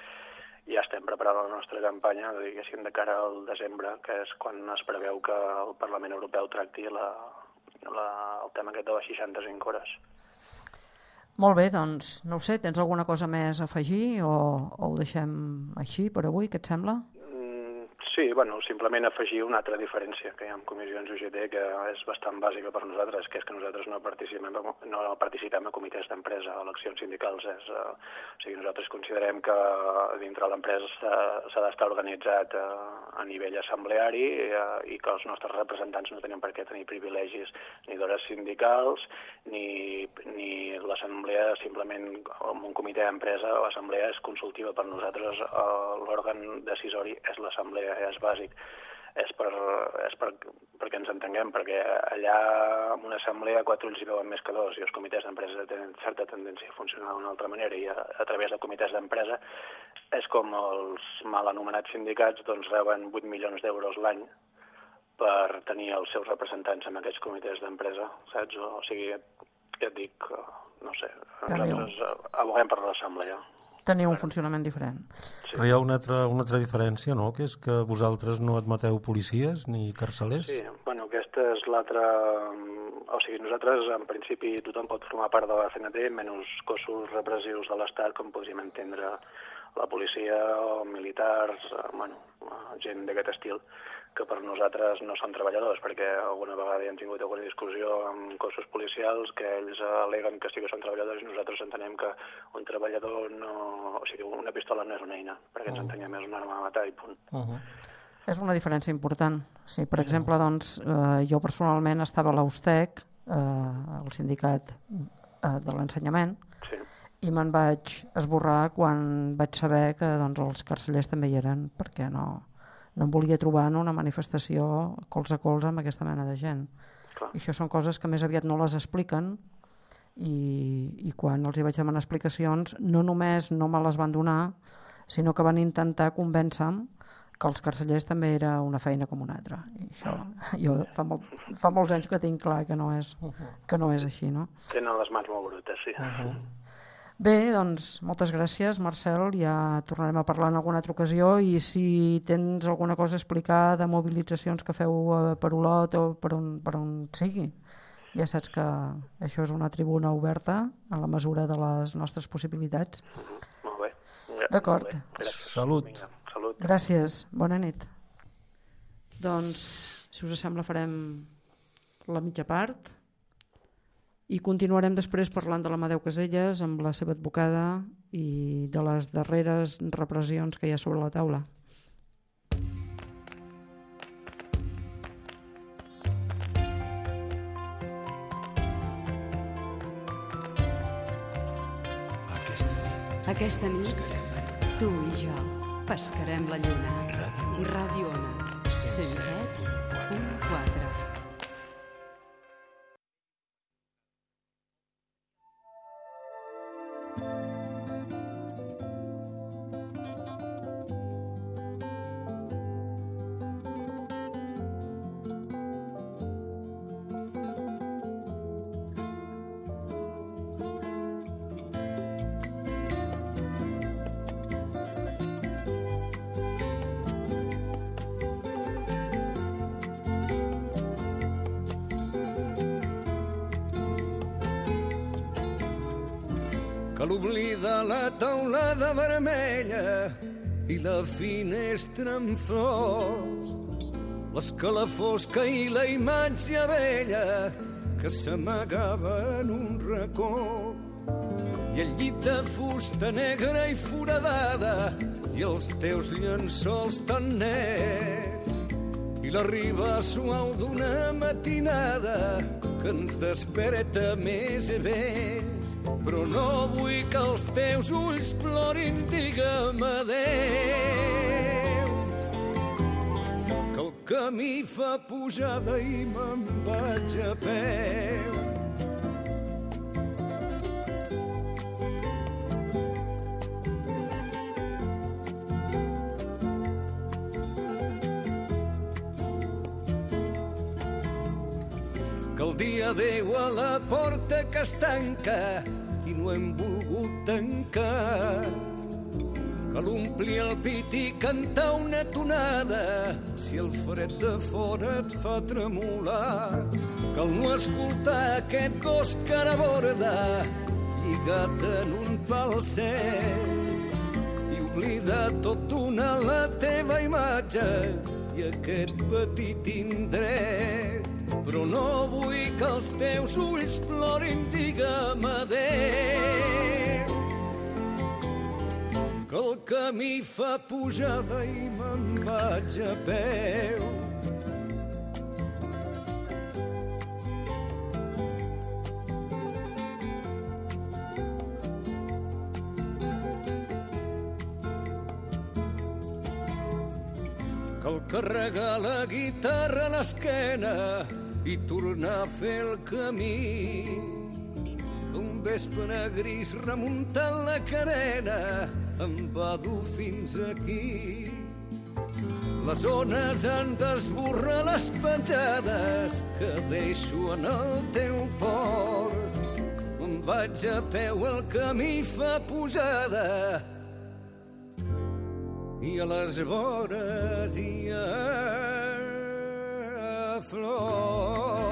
[SPEAKER 7] ja estem preparant la nostra campanya, diguéssim, de cara al desembre, que és quan es preveu que el Parlament Europeu tracti la, la, el tema aquest de les 65 hores.
[SPEAKER 2] Molt bé, doncs, no ho sé, tens alguna cosa més a afegir o, o ho deixem així per avui, què et sembla?
[SPEAKER 7] Sí, bueno, simplement afegir una altra diferència que hi ha en comissions UGT que és bastant bàsica per nosaltres, que és que nosaltres no participem, no participem a comitès d'empresa, a eleccions sindicals. És, uh, o sigui, nosaltres considerem que dintre l'empresa s'ha d'estar organitzat uh, a nivell assembleari uh, i que els nostres representants no tenen per què tenir privilegis ni d'hores sindicals ni, ni l'assemblea simplement amb un comitè d'empresa l'assemblea és consultiva per nosaltres uh, l'òrgan decisori és l'assemblea és bàsic és, per, és per, perquè ens entenguem, perquè allà en una assemblea quatre ulls hi veuen més que dos i els comitès d'empresa tenen certa tendència a funcionar d'una altra manera i a, a través de comitès d'empresa és com els mal anomenats sindicats doncs reben 8 milions d'euros l'any per tenir els seus representants en aquests comitès d'empresa, saps? O, o sigui, ja et dic, no sé, nosaltres aboguem per l'assemblea
[SPEAKER 2] teniu un funcionament diferent.
[SPEAKER 4] Sí. Però hi ha una altra, una altra diferència, no?, que és que vosaltres no admeteu policies ni carcelers.
[SPEAKER 7] Sí, bueno, aquesta és l'altra... O sigui, nosaltres, en principi, tothom pot formar part de la CNT, menys cossos repressius de l'Estat, com podríem entendre la policia o militars, eh, bueno, gent d'aquest estil que per nosaltres no són treballadors, perquè alguna vegada hi hem tingut alguna discussió amb cossos policials que ells aleguen que sí que són treballadors i nosaltres entenem que un treballador no... O sigui, una pistola no és una eina, perquè ens uh -huh. entenem és una arma de matar i punt. Uh -huh.
[SPEAKER 2] És una diferència important. Sí, per exemple, doncs, eh, jo personalment estava a l'Austec, eh, el sindicat eh, de l'ensenyament, sí. i me'n vaig esborrar quan vaig saber que doncs, els carcellers també hi eren, perquè no, no em volia trobar en una manifestació cols a cols amb aquesta mena de gent. Clar. I això són coses que més aviat no les expliquen i, i quan els hi vaig demanar explicacions no només no me les van donar, sinó que van intentar convèncer-me que els carcellers també era una feina com una altra. I això, jo fa, molt, fa molts anys que tinc clar que no és, que no és així, no?
[SPEAKER 7] Tenen les mans molt brutes, sí. Uh -huh.
[SPEAKER 2] Bé, doncs moltes gràcies, Marcel. Ja tornarem a parlar en alguna altra ocasió i si tens alguna cosa a explicar de mobilitzacions que feu eh, per Olot o per on, per on sigui, ja saps que això és una tribuna oberta a la mesura de les nostres possibilitats.
[SPEAKER 7] Molt bé.
[SPEAKER 2] D'acord.
[SPEAKER 4] Salut.
[SPEAKER 7] Vinga, salut.
[SPEAKER 2] Gràcies. Bona nit. Doncs, si us sembla, farem la mitja part i continuarem després parlant de l'Amadeu Caselles amb la seva advocada i de les darreres repressions que hi ha sobre la taula.
[SPEAKER 8] Aquesta nit, tu i jo pescarem la lluna. Ràdio Ona, 107.4.
[SPEAKER 9] finestra en flors, l'escalafós que i la imatge vella que s'amagava en un racó. I el llit de fusta negra i foradada i els teus llençols tan nets. I la riba suau d'una matinada que ens desperta més i més. Però no vull que els teus ulls plorin, digue'm adeu. Camí fa pujada i me'n vaig a peu. que el dia Déu a la porta que es tanca i no hem volgut tancar. Que l'ompli el pit i cantar una tonada si el fred de fora et fa tremolar. El no escoltar aquest gos que ara borda lligat en un pal i oblida tot d'una la teva imatge i aquest petit indret però no vull que els teus ulls plorin, digue'm adeu. Que el camí fa pujada i me'n vaig a peu. Cal carregar la guitarra a l'esquena i tornar a fer el camí. Un vespre gris remuntant la carena em va dur fins aquí. Les ones han d'esborrar les petjades que deixo en el teu port. Em vaig a peu, el camí fa pujada i a les vores hi ha flors.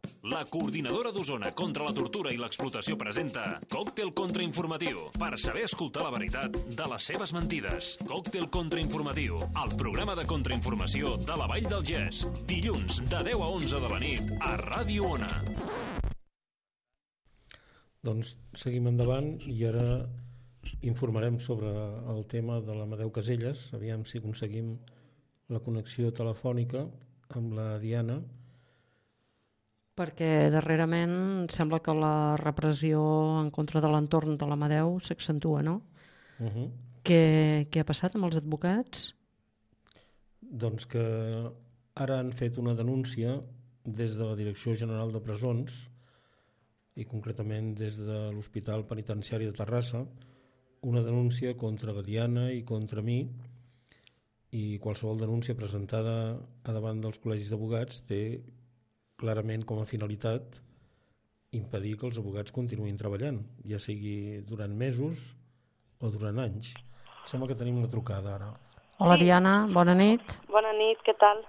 [SPEAKER 1] La coordinadora d'Osona contra la tortura i l'explotació presenta Còctel contrainformatiu per saber escoltar la veritat de les seves mentides. Còctel contrainformatiu, el programa de contrainformació de la Vall del Gès. Dilluns de 10 a 11 de la nit a Ràdio Ona.
[SPEAKER 4] Doncs seguim endavant i ara informarem sobre el tema de l'Amadeu Caselles. Aviam si aconseguim la connexió telefònica amb la Diana.
[SPEAKER 2] Perquè darrerament sembla que la repressió en contra de l'entorn de l'Amadeu s'accentua, no?
[SPEAKER 4] Uh -huh.
[SPEAKER 2] què, què ha passat amb els advocats?
[SPEAKER 4] Doncs que ara han fet una denúncia des de la Direcció General de Presons i concretament des de l'Hospital Penitenciari de Terrassa una denúncia contra la Diana i contra mi i qualsevol denúncia presentada a davant dels col·legis d'abogats té clarament com a finalitat impedir que els abogats continuïn treballant, ja sigui durant mesos o durant anys. Sembla que tenim una trucada ara.
[SPEAKER 2] Hola, Diana, bona nit.
[SPEAKER 10] Bona nit, què tal?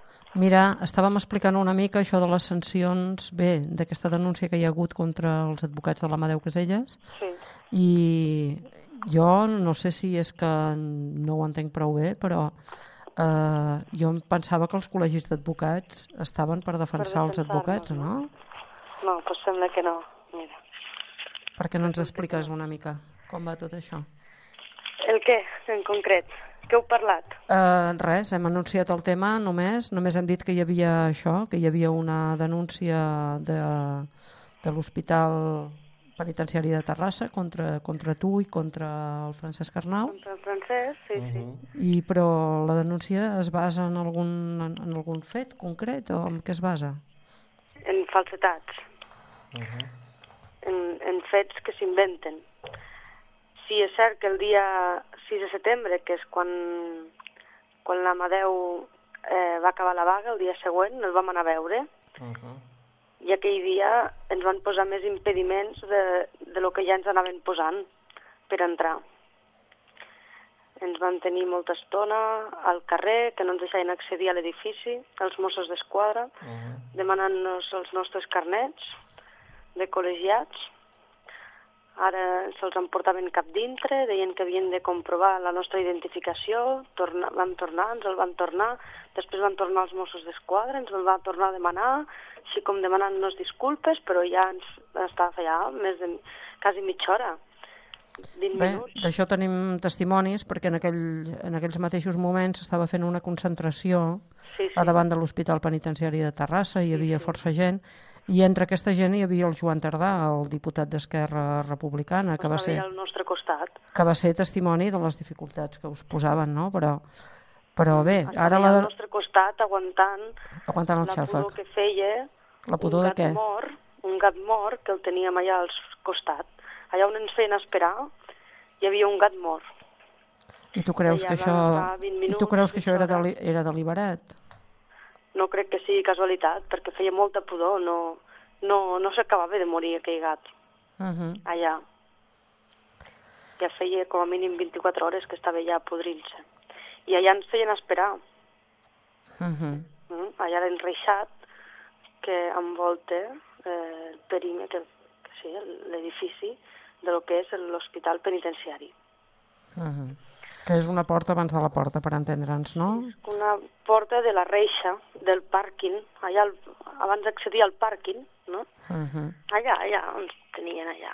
[SPEAKER 2] Mira, estàvem explicant una mica això de les sancions, bé, d'aquesta denúncia que hi ha hagut contra els advocats de l'Amadeu Caselles,
[SPEAKER 10] Sí.
[SPEAKER 2] i jo no sé si és que no ho entenc prou bé, però eh, jo em pensava que els col·legis d'advocats estaven per defensar els
[SPEAKER 10] defensar-nos,
[SPEAKER 2] advocats, no?
[SPEAKER 10] No, doncs sembla que no. Mira.
[SPEAKER 2] Per què no ens expliques una mica com va tot això?
[SPEAKER 10] El què, en concret? Què heu parlat?
[SPEAKER 2] Uh, res, hem anunciat el tema només, només hem dit que hi havia això, que hi havia una denúncia de, de l'Hospital Penitenciari de Terrassa contra, contra tu i contra el Francesc Arnau,
[SPEAKER 10] Contra el francès, sí, sí.
[SPEAKER 2] i, però la denúncia es basa en algun, en, en algun fet concret o en què es basa?
[SPEAKER 10] En falsetats. en, en fets que s'inventen. Sí, és cert que el dia 6 de setembre, que és quan, quan l'Amadeu eh, va acabar la vaga, el dia següent el vam anar a veure, i aquell dia ens van posar més impediments de, de lo que ja ens anaven posant per entrar. Ens van tenir molta estona al carrer, que no ens deixaven accedir a l'edifici, els Mossos d'Esquadra, demanant-nos els nostres carnets de col·legiats. Ara se'ls emportaven cap dintre, deien que havien de comprovar la nostra identificació, torna, vam tornar, ens el van tornar, després van tornar els Mossos d'Esquadra, ens el van tornar a demanar, així com demanant-nos disculpes, però ja ens estava allà més de quasi mitja hora, 20
[SPEAKER 2] Bé, d'això tenim testimonis perquè en, aquell, en aquells mateixos moments s'estava fent una concentració
[SPEAKER 10] Sí, sí.
[SPEAKER 2] a davant de l'Hospital Penitenciari de Terrassa, hi havia força gent, i entre aquesta gent hi havia el Joan Tardà, el diputat d'Esquerra Republicana, que va, ser,
[SPEAKER 10] al nostre costat.
[SPEAKER 2] que va ser testimoni de les dificultats que us posaven, no? Però, però bé,
[SPEAKER 10] Estava
[SPEAKER 2] ara la,
[SPEAKER 10] al nostre costat aguantant
[SPEAKER 2] aguantant el
[SPEAKER 10] la
[SPEAKER 2] xàfec.
[SPEAKER 10] pudor que feia
[SPEAKER 2] La pudor de què?
[SPEAKER 10] mort, un gat mort que el teníem allà al costat. Allà on ens feien esperar hi havia un gat mort.
[SPEAKER 2] I tu creus
[SPEAKER 10] Allà
[SPEAKER 2] que això,
[SPEAKER 10] estar 20
[SPEAKER 2] i tu creus que això era, deli, era deliberat?
[SPEAKER 10] No crec que sigui casualitat, perquè feia molta pudor, no, no, no s'acabava de morir aquell gat
[SPEAKER 2] Uh -huh.
[SPEAKER 10] allà. Ja feia com a mínim 24 hores que estava allà podrint-se. I allà ens feien esperar.
[SPEAKER 2] Uh -huh.
[SPEAKER 10] Mm? Allà a l'enreixat que envolta eh, el perímetre, que sí, l'edifici de lo que és l'hospital penitenciari.
[SPEAKER 2] Uh -huh. Que és una porta abans de la porta, per entendre'ns, no?
[SPEAKER 10] Una porta de la reixa del pàrquing, allà al, abans d'accedir al pàrquing, no?
[SPEAKER 2] Uh -huh.
[SPEAKER 10] Allà, allà, on tenien allà.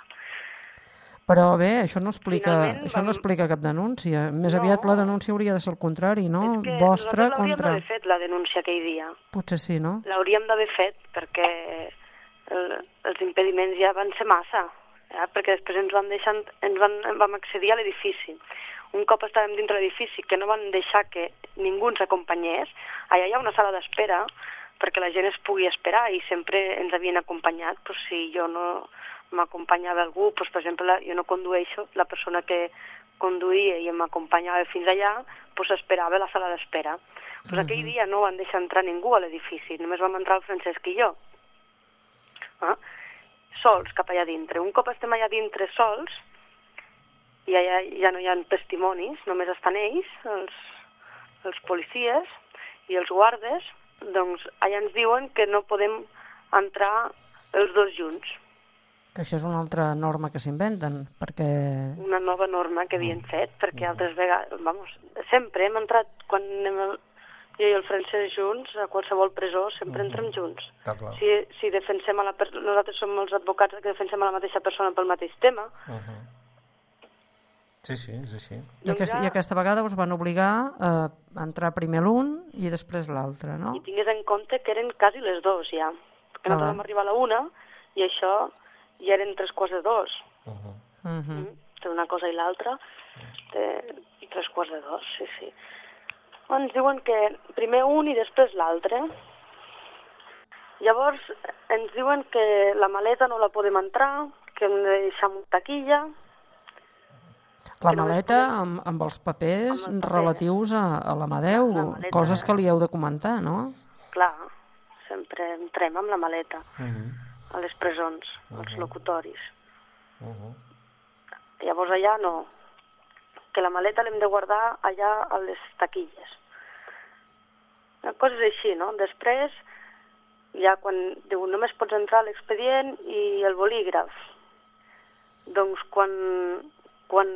[SPEAKER 2] Però bé, això no explica,
[SPEAKER 10] Finalment
[SPEAKER 2] això no explica cap denúncia. Més
[SPEAKER 10] No.
[SPEAKER 2] aviat la denúncia hauria de ser el contrari, no?
[SPEAKER 10] Que
[SPEAKER 2] Vostra contra...
[SPEAKER 10] d'haver fet, la denúncia aquell dia.
[SPEAKER 2] Potser sí, no?
[SPEAKER 10] L'hauríem d'haver fet perquè el, els impediments ja van ser massa, ja? perquè després ens van deixar, ens van, vam accedir a l'edifici. Un cop estàvem dintre l'edifici que no van deixar que ningú ens acompanyés, allà hi ha una sala d'espera perquè la gent es pugui esperar i sempre ens havien acompanyat, però si jo no m'acompanyava algú, doncs, per exemple, jo no condueixo, la persona que conduïa i m'acompanyava fins allà, doncs esperava a la sala d'espera. Pues aquell dia no van deixar entrar ningú a l'edifici, només vam entrar el Francesc i jo. Ah? Sols cap allà dintre. Un cop estem allà dintre sols, i allà ja no hi ha testimonis, només estan ells, els, els policies i els guardes, doncs allà ens diuen que no podem entrar els dos junts.
[SPEAKER 2] Que això és una altra norma que s'inventen, perquè...
[SPEAKER 10] Una nova norma que havien fet, perquè altres vegades, vamos, sempre hem entrat, quan anem el, jo i el Francesc junts, a qualsevol presó, sempre entrem junts. Si, si defensem a la per... nosaltres som els advocats que defensem a la mateixa persona pel mateix tema,
[SPEAKER 4] Uh -huh. Sí, sí, és així.
[SPEAKER 2] I, aquest, I aquesta vegada us van obligar a entrar primer l'un i després l'altre, no?
[SPEAKER 10] i tingués en compte que eren quasi les dues ja. Perquè
[SPEAKER 2] Ah,
[SPEAKER 10] nosaltres
[SPEAKER 2] va.
[SPEAKER 10] vam arribar a la una i això ja eren tres quarts de dos.
[SPEAKER 4] Uh -huh.
[SPEAKER 2] Uh -huh.
[SPEAKER 10] Té una cosa i l'altra, té tres quarts de dos, sí, sí. Ens diuen que primer un i després l'altre. Llavors ens diuen que la maleta no la podem entrar, que hem de deixar amb taquilla,
[SPEAKER 2] La maleta amb, amb els papers
[SPEAKER 10] Amb els papers.
[SPEAKER 2] relatius a, a l'Amadeu, coses que li heu de comentar, no?
[SPEAKER 10] clar, sempre entrem amb la maleta
[SPEAKER 4] Uh -huh.
[SPEAKER 10] a les presons, als locutoris.
[SPEAKER 4] Uh -huh.
[SPEAKER 10] Llavors allà no. que la maleta l'hem de guardar allà a les taquilles. Coses així, no? Després, ja quan diu només pots entrar a l'expedient i el bolígraf. Doncs quan, quan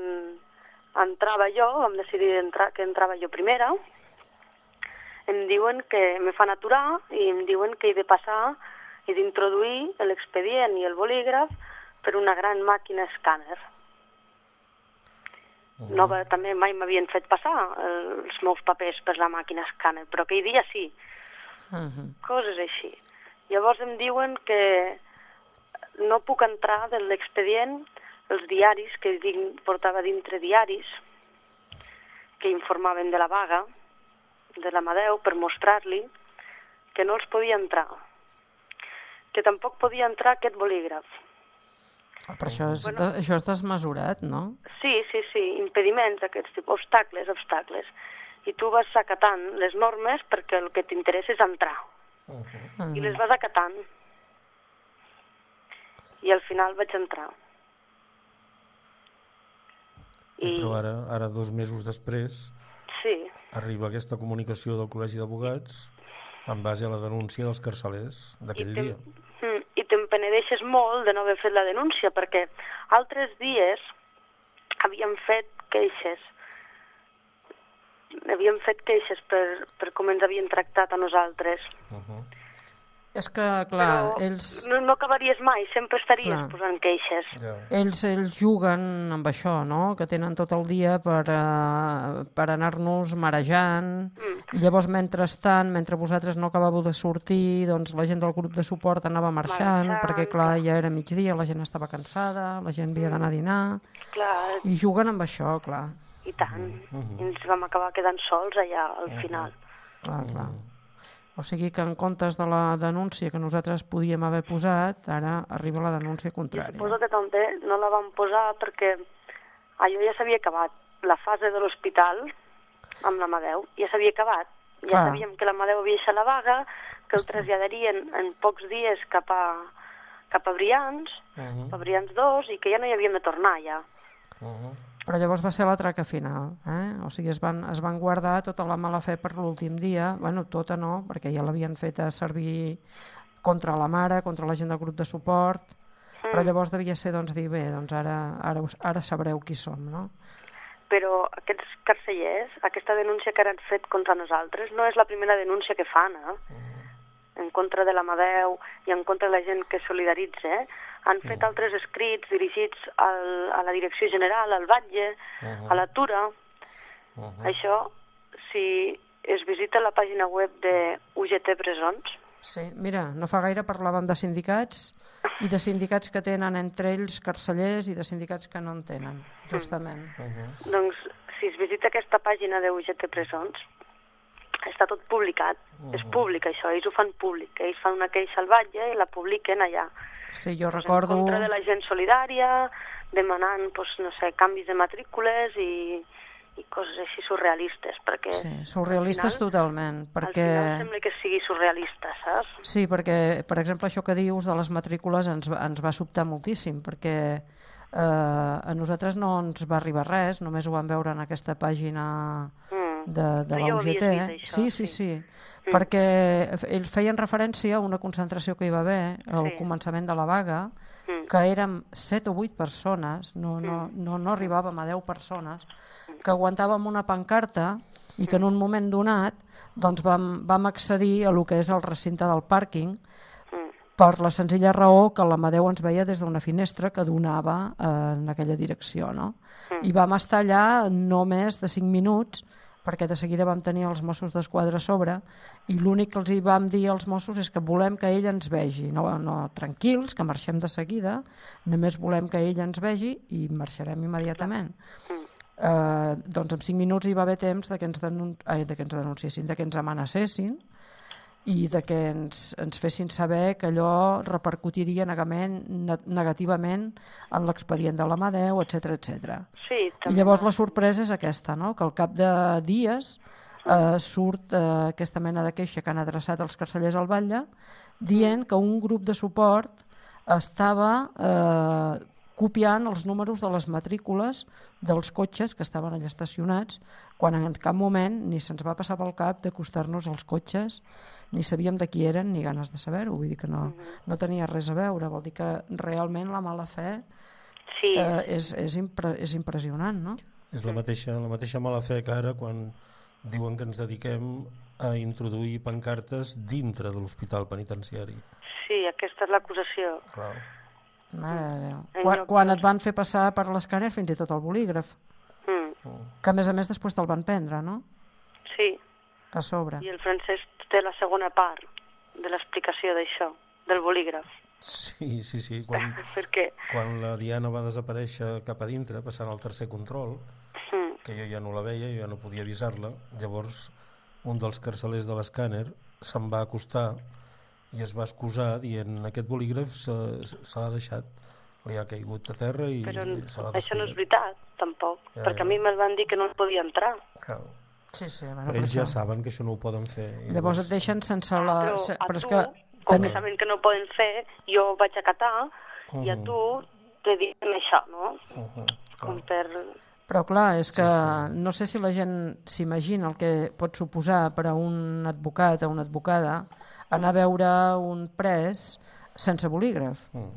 [SPEAKER 10] entrava jo, vam decidir entrar, que entrava jo primera, em diuen que me fan aturar i em diuen que he de passar, he d'introduir l'expedient i el bolígraf per una gran màquina escàner. Uh -huh. no, també mai m'havien fet passar els meus papers per la màquina escàner, però aquell dia sí. Uh -huh. Coses així. Llavors em diuen que no puc entrar de l'expedient els diaris que portava dintre diaris que informaven de la vaga de l'Amadeu per mostrar-li que no els podia entrar, que tampoc podia entrar aquest bolígraf.
[SPEAKER 2] Ah, però això és, bueno, això és desmesurat, no?
[SPEAKER 10] Sí, sí, sí, impediments d'aquests tipus, obstacles, obstacles. I tu vas acatant les normes perquè el que t'interessa és entrar. Uh -huh. I les vas acatant. I al final vaig entrar.
[SPEAKER 4] I... Però ara, ara dos mesos després,
[SPEAKER 10] sí.
[SPEAKER 4] arriba aquesta comunicació del Col·legi d'Advocats en base a la denúncia dels carcelers d'aquell dia.
[SPEAKER 10] Mm, I te'n penedeixes molt de no haver fet la denúncia, perquè altres dies havíem fet queixes havíem fet queixes per, per com ens havien tractat a nosaltres. Uh -huh.
[SPEAKER 2] És que, clar, Però ells...
[SPEAKER 10] No, no acabaries mai, sempre estaries clar. posant queixes.
[SPEAKER 2] Yeah. Ells, ells juguen amb això, no?, que tenen tot el dia per, uh, per anar-nos marejant, mm. i llavors, mentrestant, mentre vosaltres no acabàveu de sortir, doncs la gent del grup de suport anava marxant, marxant perquè, clar, ja era migdia, la gent estava cansada, la gent havia d'anar a dinar,
[SPEAKER 10] clar.
[SPEAKER 2] i juguen amb això, clar.
[SPEAKER 10] I tant, mm -hmm. I ens vam acabar quedant sols allà al mm -hmm. final.
[SPEAKER 2] Clar, clar. Mm -hmm. O sigui que en comptes de la denúncia que nosaltres podíem haver posat, ara arriba la denúncia contrària.
[SPEAKER 10] suposo que també no la vam posar perquè allò ja s'havia acabat. La fase de l'hospital amb l'Amadeu ja s'havia acabat. Ja Clar. sabíem que l'Amadeu havia deixat la vaga, que el traslladarien en pocs dies cap a, cap a Brians, uh -huh. a Brians 2, i que ja no hi havíem de tornar ja. Uh
[SPEAKER 2] -huh. Però llavors va ser la traca final, eh? o sigui, es van, es van guardar tota la mala fe per l'últim dia, bueno, tota no, perquè ja l'havien fet a servir contra la mare, contra la gent del grup de suport, mm. però llavors devia ser doncs, dir, bé, doncs ara, ara, ara sabreu qui som, no?
[SPEAKER 10] Però aquests carcellers, aquesta denúncia que han fet contra nosaltres, no és la primera denúncia que fan, eh? Mm. en contra de l'Amadeu i en contra de la gent que solidaritza, eh? Han fet mm. altres escrits dirigits al, a la Direcció General, al Batlle, uh -huh. a la Tura. Uh -huh. Això, si es visita la pàgina web de UGT Presons...
[SPEAKER 2] Sí, mira, no fa gaire parlàvem de sindicats i de sindicats que tenen entre ells carcellers i de sindicats que no en tenen, mm. justament. Uh
[SPEAKER 10] -huh. Doncs, si es visita aquesta pàgina de UGT Presons, està tot publicat. Uh -huh. És públic, això, ells ho fan públic. Ells fan una queixa al batlle i la publiquen allà.
[SPEAKER 2] Sí, jo recordo...
[SPEAKER 10] En contra de la gent solidària, demanant, pues, no sé, canvis de matrícules i, i coses així surrealistes, perquè...
[SPEAKER 2] Sí, surrealistes final, totalment, perquè...
[SPEAKER 10] Al final sembla que sigui surrealista, saps?
[SPEAKER 2] Sí, perquè, per exemple, això que dius de les matrícules ens, ens va sobtar moltíssim, perquè eh, a nosaltres no ens va arribar res, només ho vam veure en aquesta pàgina mm. De, de la UGT. Sí, sí, sí. sí. Mm. perquè ells feien referència a una concentració que hi va haver al sí. començament de la vaga, mm. que érem 7 o 8 persones, no, no, mm. no, no arribàvem a 10 persones, que aguantàvem una pancarta i que en un moment donat doncs vam, vam accedir a lo que és el recinte del pàrquing per la senzilla raó que l'Amadeu ens veia des d'una finestra que donava eh, en aquella direcció. No? I vam estar allà no més de 5 minuts perquè de seguida vam tenir els Mossos d'Esquadra a sobre i l'únic que els hi vam dir als Mossos és que volem que ell ens vegi, no, no tranquils, que marxem de seguida, només volem que ell ens vegi i marxarem immediatament. Eh, doncs en 5 minuts hi va haver temps de que ens, denun eh, de que ens denunciessin, de que ens amenacessin i de que ens, ens fessin saber que allò repercutiria negament, negativament en l'expedient de l'Amadeu, etc etc.
[SPEAKER 10] Sí,
[SPEAKER 2] I llavors la sorpresa és aquesta, no? que al cap de dies eh, surt eh, aquesta mena de queixa que han adreçat els carcellers al Batlle dient que un grup de suport estava eh, copiant els números de les matrícules dels cotxes que estaven allà estacionats, quan en cap moment ni se'ns va passar pel cap d'acostar-nos als cotxes, ni sabíem de qui eren ni ganes de saber-ho, vull dir que no, no tenia res a veure, vol dir que realment la mala fe
[SPEAKER 10] Sí.
[SPEAKER 2] eh, és, és, impre, és impressionant, no?
[SPEAKER 4] És la mateixa, la mateixa mala fe que ara quan diuen que ens dediquem a introduir pancartes dintre de l'hospital penitenciari.
[SPEAKER 10] Sí, aquesta és l'acusació.
[SPEAKER 4] Clar.
[SPEAKER 2] Mare de Déu. Quan, quan et van fer passar per l'escàner fins i tot el bolígraf,
[SPEAKER 10] Mm.
[SPEAKER 2] Que a més a més després te'l van prendre, no?
[SPEAKER 10] Sí,
[SPEAKER 2] A sobre.
[SPEAKER 10] i el francès té la segona part de l'explicació d'això, del bolígraf.
[SPEAKER 4] Sí, sí, sí. Quan,
[SPEAKER 10] Perquè
[SPEAKER 4] quan la Diana va desaparèixer cap a dintre, passant el tercer control,
[SPEAKER 10] mm,
[SPEAKER 4] que jo ja no la veia, jo ja no podia avisar-la, llavors un dels carcelers de l'escàner se'n va acostar i es va excusar dient aquest bolígraf se se l'ha deixat, li ha caigut a terra i
[SPEAKER 10] però
[SPEAKER 4] se l'ha
[SPEAKER 10] això no és veritat, tampoc,
[SPEAKER 4] Ja,
[SPEAKER 10] perquè
[SPEAKER 4] ja.
[SPEAKER 10] a mi me'l van dir que no es podia entrar.
[SPEAKER 4] Clar.
[SPEAKER 2] Sí, sí, bueno,
[SPEAKER 4] Però
[SPEAKER 2] per
[SPEAKER 4] ells ja
[SPEAKER 2] això.
[SPEAKER 4] saben que això no ho poden fer. i
[SPEAKER 2] Llavors et deixen sense la...
[SPEAKER 10] Però
[SPEAKER 2] se-
[SPEAKER 10] a
[SPEAKER 2] Però és
[SPEAKER 10] tu,
[SPEAKER 2] que...
[SPEAKER 10] com que saben que no ho poden fer, jo vaig acatar i a tu te diuen això, no?
[SPEAKER 4] Mhm,
[SPEAKER 10] Com per...
[SPEAKER 2] Però clar, és que no sé si la gent s'imagina el que pot suposar per a un advocat o una advocada anar a veure un pres sense bolígraf.
[SPEAKER 4] Mm.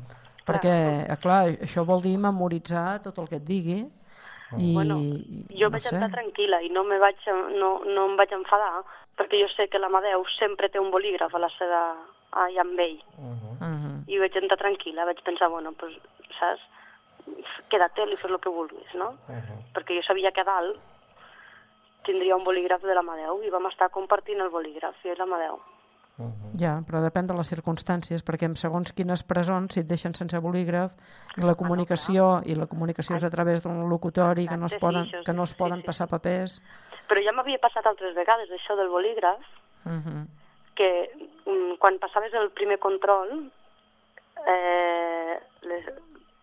[SPEAKER 2] Perquè, eh, clar, això vol dir memoritzar tot el que et digui i,
[SPEAKER 10] Bueno,
[SPEAKER 2] i
[SPEAKER 10] Jo
[SPEAKER 2] no
[SPEAKER 10] vaig
[SPEAKER 2] sé.
[SPEAKER 10] entrar tranquil·la i no, me vaig, no, no em vaig enfadar perquè jo sé que l'Amadeu sempre té un bolígraf a la seva... allà amb ell.
[SPEAKER 2] Mhm.
[SPEAKER 10] I vaig entrar tranquil·la, vaig pensar, bueno, pues, saps? Quédate-li, fes el que vulguis, no? Perquè jo sabia que a dalt tindria un bolígraf de l'Amadeu i vam estar compartint el bolígraf i l'Amadeu.
[SPEAKER 2] Ja, però depèn de les circumstàncies, perquè en segons quines presons, si et deixen sense bolígraf, i la comunicació, i la comunicació és a través d'un locutori, que no es poden, que no es poden passar papers...
[SPEAKER 10] Però ja m'havia passat altres vegades això del bolígraf,
[SPEAKER 2] Mhm.
[SPEAKER 10] que mm, quan passaves el primer control eh, les,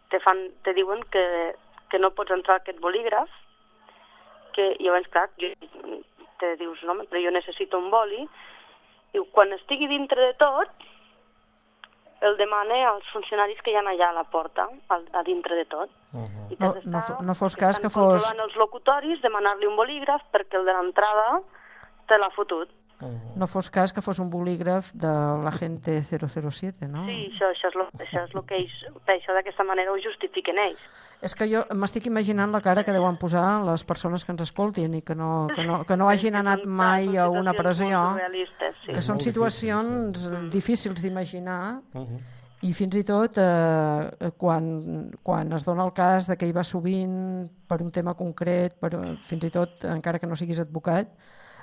[SPEAKER 10] te, fan, te diuen que, que no pots entrar a aquest bolígraf que llavors, clar, jo, te dius, no, però jo necessito un boli i quan estigui dintre de tot el demane als funcionaris que hi ha allà a la porta, al, a dintre de tot. I
[SPEAKER 2] No,
[SPEAKER 10] t'has
[SPEAKER 2] no, fo- no fos cas que fos...
[SPEAKER 10] controlant els locutoris, demanar-li un bolígraf perquè el de l'entrada te l'ha fotut.
[SPEAKER 2] No fos cas que fos un bolígraf de l'agente 007, no?
[SPEAKER 10] Sí, això, això és lo, això és lo que ells, per això d'aquesta manera ho justifiquen ells.
[SPEAKER 2] És que jo m'estic imaginant la cara que deuen posar les persones que ens escoltin i que no, que no, que no hagin anat mai a una presó,
[SPEAKER 10] sí.
[SPEAKER 2] que són situacions difícils d'imaginar i fins i tot eh, quan, quan es dona el cas de que hi va sovint per un tema concret, per, fins i tot encara que no siguis advocat,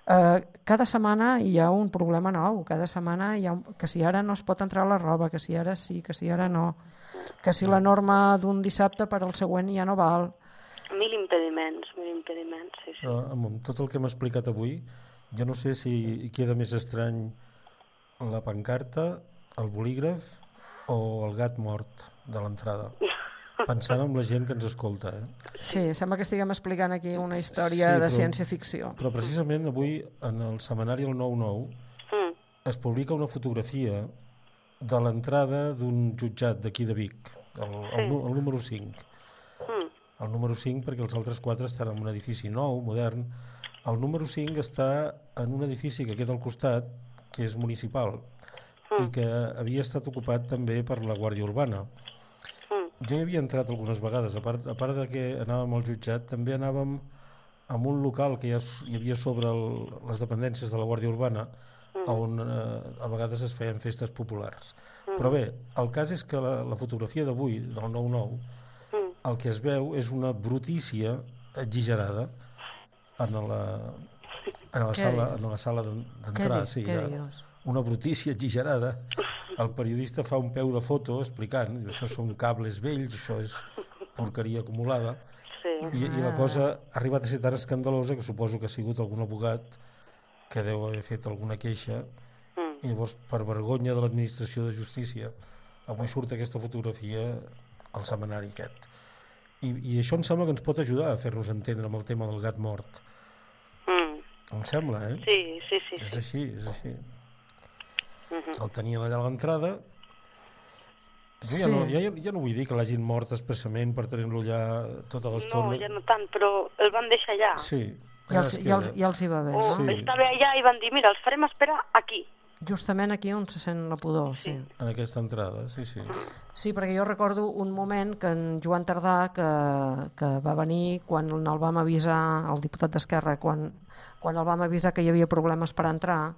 [SPEAKER 2] eh, cada setmana hi ha un problema nou, cada setmana hi ha un, que si ara no es pot entrar a la roba, que si ara sí, que si ara no, que si la norma d'un dissabte per al següent ja no val.
[SPEAKER 10] Mil impediments, mil impediments, sí, sí.
[SPEAKER 4] Però amb tot el que m'ha explicat avui, jo no sé si queda més estrany la pancarta, el bolígraf o el gat mort de l'entrada. Pensant en la gent que ens escolta, eh?
[SPEAKER 2] Sí, sembla que estiguem explicant aquí una història
[SPEAKER 4] Sí,
[SPEAKER 2] de ciència-ficció.
[SPEAKER 4] Però precisament avui, en el setmanari El 9-9,
[SPEAKER 10] Mm.
[SPEAKER 4] es publica una fotografia de l'entrada d'un jutjat d'aquí de Vic, el, el, nu- el número 5.
[SPEAKER 10] Mm.
[SPEAKER 4] El número 5 perquè els altres quatre estan en un edifici nou, modern. El número 5 està en un edifici que queda al costat, que és municipal, i que havia estat ocupat també per la Guàrdia Urbana. Jo hi havia entrat algunes vegades, a part, a part de que anàvem al jutjat, també anàvem a un local que hi, ha, hi havia sobre el, les dependències de la Guàrdia Urbana, on eh, a vegades es feien festes populars. Però bé, el cas és que la, la fotografia d'avui, del 9-9, el que es veu és una brutícia exagerada en la, en la sala, en la sala d'en- d'entrar.
[SPEAKER 2] di-
[SPEAKER 4] Sí,
[SPEAKER 2] què
[SPEAKER 4] ja.
[SPEAKER 2] dius?
[SPEAKER 4] Una brutícia exagerada. El periodista fa un peu de foto explicant, això són cables vells, això és porqueria acumulada,
[SPEAKER 10] Sí.
[SPEAKER 4] i, i la cosa ha arribat a ser tan escandalosa que suposo que ha sigut algun abogat que deu haver fet alguna queixa i llavors per vergonya de l'administració de justícia avui surt aquesta fotografia al setmanari aquest I, i això em sembla que ens pot ajudar a fer-nos entendre amb el tema del gat mort
[SPEAKER 10] Mm.
[SPEAKER 4] em sembla, eh?
[SPEAKER 10] Sí, sí, sí.
[SPEAKER 4] és així, és així
[SPEAKER 10] Mhm.
[SPEAKER 4] el tenien allà a l'entrada Jo ja, no, ja, ja no vull dir que l'hagin mort expressament per tenir-lo allà tota
[SPEAKER 10] No,
[SPEAKER 4] l'estona.
[SPEAKER 10] ja no tant, però el van deixar allà.
[SPEAKER 4] Sí.
[SPEAKER 2] I els, i, els, I els hi va bé,
[SPEAKER 10] O
[SPEAKER 2] no?
[SPEAKER 10] estava allà i van dir, mira, els farem esperar aquí.
[SPEAKER 2] Justament aquí on se sent la pudor, sí.
[SPEAKER 4] En aquesta entrada, sí, sí.
[SPEAKER 2] Sí, perquè jo recordo un moment que en Joan Tardà, que, que va venir quan el vam avisar, el diputat d'Esquerra, quan, quan el vam avisar que hi havia problemes per entrar.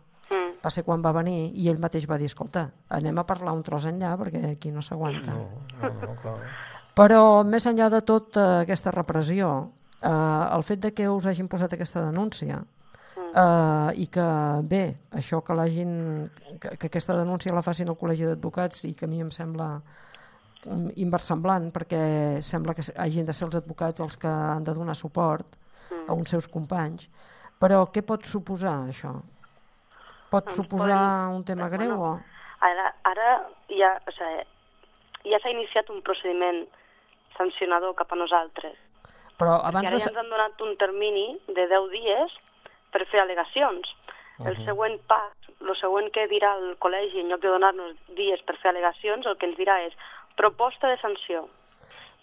[SPEAKER 2] Va ser quan va venir i ell mateix va dir, escolta, anem a parlar un tros enllà perquè aquí no s'aguanta.
[SPEAKER 4] No, no, no, clar.
[SPEAKER 2] Però més enllà de tot eh, aquesta repressió, eh, el fet de que us hagin posat aquesta denúncia eh, i que bé, això que l'hagin que, que aquesta denúncia la facin al Col·legi d'Advocats i que a mi em sembla mm, inversemblant perquè sembla que hagin de ser els advocats els que han de donar suport a uns seus companys. Però què pot suposar això? Pot
[SPEAKER 10] Doncs
[SPEAKER 2] suposar
[SPEAKER 10] poden-
[SPEAKER 2] un tema
[SPEAKER 10] bueno,
[SPEAKER 2] greu o...?
[SPEAKER 10] Ara, ara ja, o sigui, ja s'ha iniciat un procediment sancionador cap a nosaltres.
[SPEAKER 2] Però
[SPEAKER 10] Perquè
[SPEAKER 2] abans
[SPEAKER 10] ara
[SPEAKER 2] de...
[SPEAKER 10] ja ens han donat un termini de 10 dies per fer al·legacions. El
[SPEAKER 2] Mhm.
[SPEAKER 10] següent pas, el següent que dirà el col·legi, en lloc de donar-nos dies per fer al·legacions, el que ens dirà és proposta de sanció.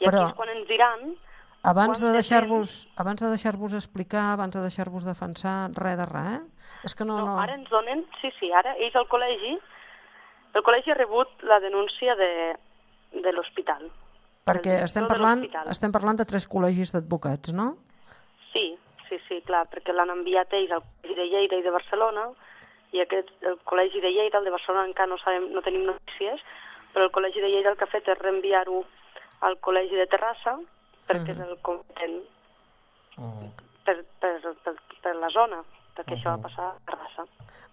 [SPEAKER 10] I
[SPEAKER 2] Però-
[SPEAKER 10] aquí és quan ens diran
[SPEAKER 2] Abans de
[SPEAKER 10] de
[SPEAKER 2] deixar-vos abans de deixar-vos explicar, abans de deixar-vos defensar, res de res, eh? És que no...
[SPEAKER 10] No,
[SPEAKER 2] no...
[SPEAKER 10] ara ens donen, sí, sí, ara ells al col·legi, el col·legi ha rebut la denúncia de, de l'hospital.
[SPEAKER 2] Perquè estem parlant, estem parlant de tres col·legis d'advocats, no?
[SPEAKER 10] Sí, sí, sí, clar, perquè l'han enviat ells al col·legi de Lleida i de Barcelona, i aquest, el col·legi de Lleida, el de Barcelona encara no, sabem, no tenim notícies, però el col·legi de Lleida el que ha fet és reenviar-ho al col·legi de Terrassa, perquè és el competent per, per, per, per la zona, perquè això va passar a Terrassa.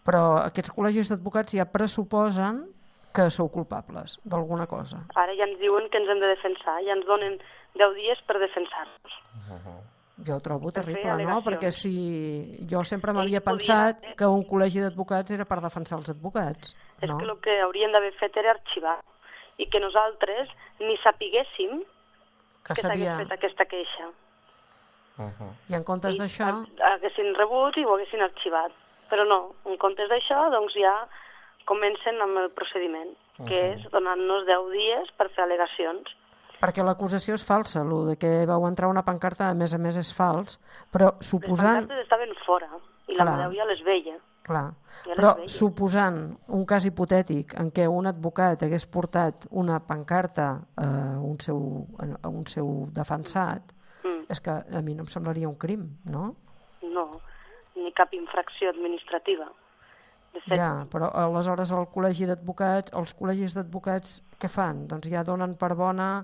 [SPEAKER 2] Però aquests col·legis d'advocats ja pressuposen que sou culpables d'alguna cosa.
[SPEAKER 10] Ara ja ens diuen que ens hem de defensar, ja ens donen 10 dies per defensar-nos.
[SPEAKER 2] Jo ho trobo terrible, no? Perquè si jo sempre m'havia pensat que un col·legi d'advocats era per defensar els advocats,
[SPEAKER 10] És
[SPEAKER 2] no?
[SPEAKER 10] que el que haurien d'haver fet era arxivar i que nosaltres ni sapiguéssim
[SPEAKER 2] Que
[SPEAKER 10] que
[SPEAKER 2] s'havia...
[SPEAKER 10] s'hagués fet aquesta queixa.
[SPEAKER 2] I en comptes d'això...
[SPEAKER 10] haguessin rebut i ho haguessin arxivat. Però no, en comptes d'això, doncs ja comencen amb el procediment, que és donant-nos 10 dies per fer al·legacions.
[SPEAKER 2] Perquè l'acusació és falsa, el de que vau entrar una pancarta, a més a més és fals, però
[SPEAKER 10] Les
[SPEAKER 2] suposant...
[SPEAKER 10] pancartes estaven fora i la
[SPEAKER 2] Clar.
[SPEAKER 10] Madeu ja les veia.
[SPEAKER 2] Clar, però suposant un cas hipotètic en què un advocat hagués portat una pancarta a un seu, a un seu defensat,
[SPEAKER 10] Mm.
[SPEAKER 2] és que a mi no em semblaria un crim, no?
[SPEAKER 10] No, ni cap infracció administrativa. De fet,
[SPEAKER 2] Ja, però aleshores el col·legi d'advocats, els col·legis d'advocats què fan? Doncs ja donen per bona,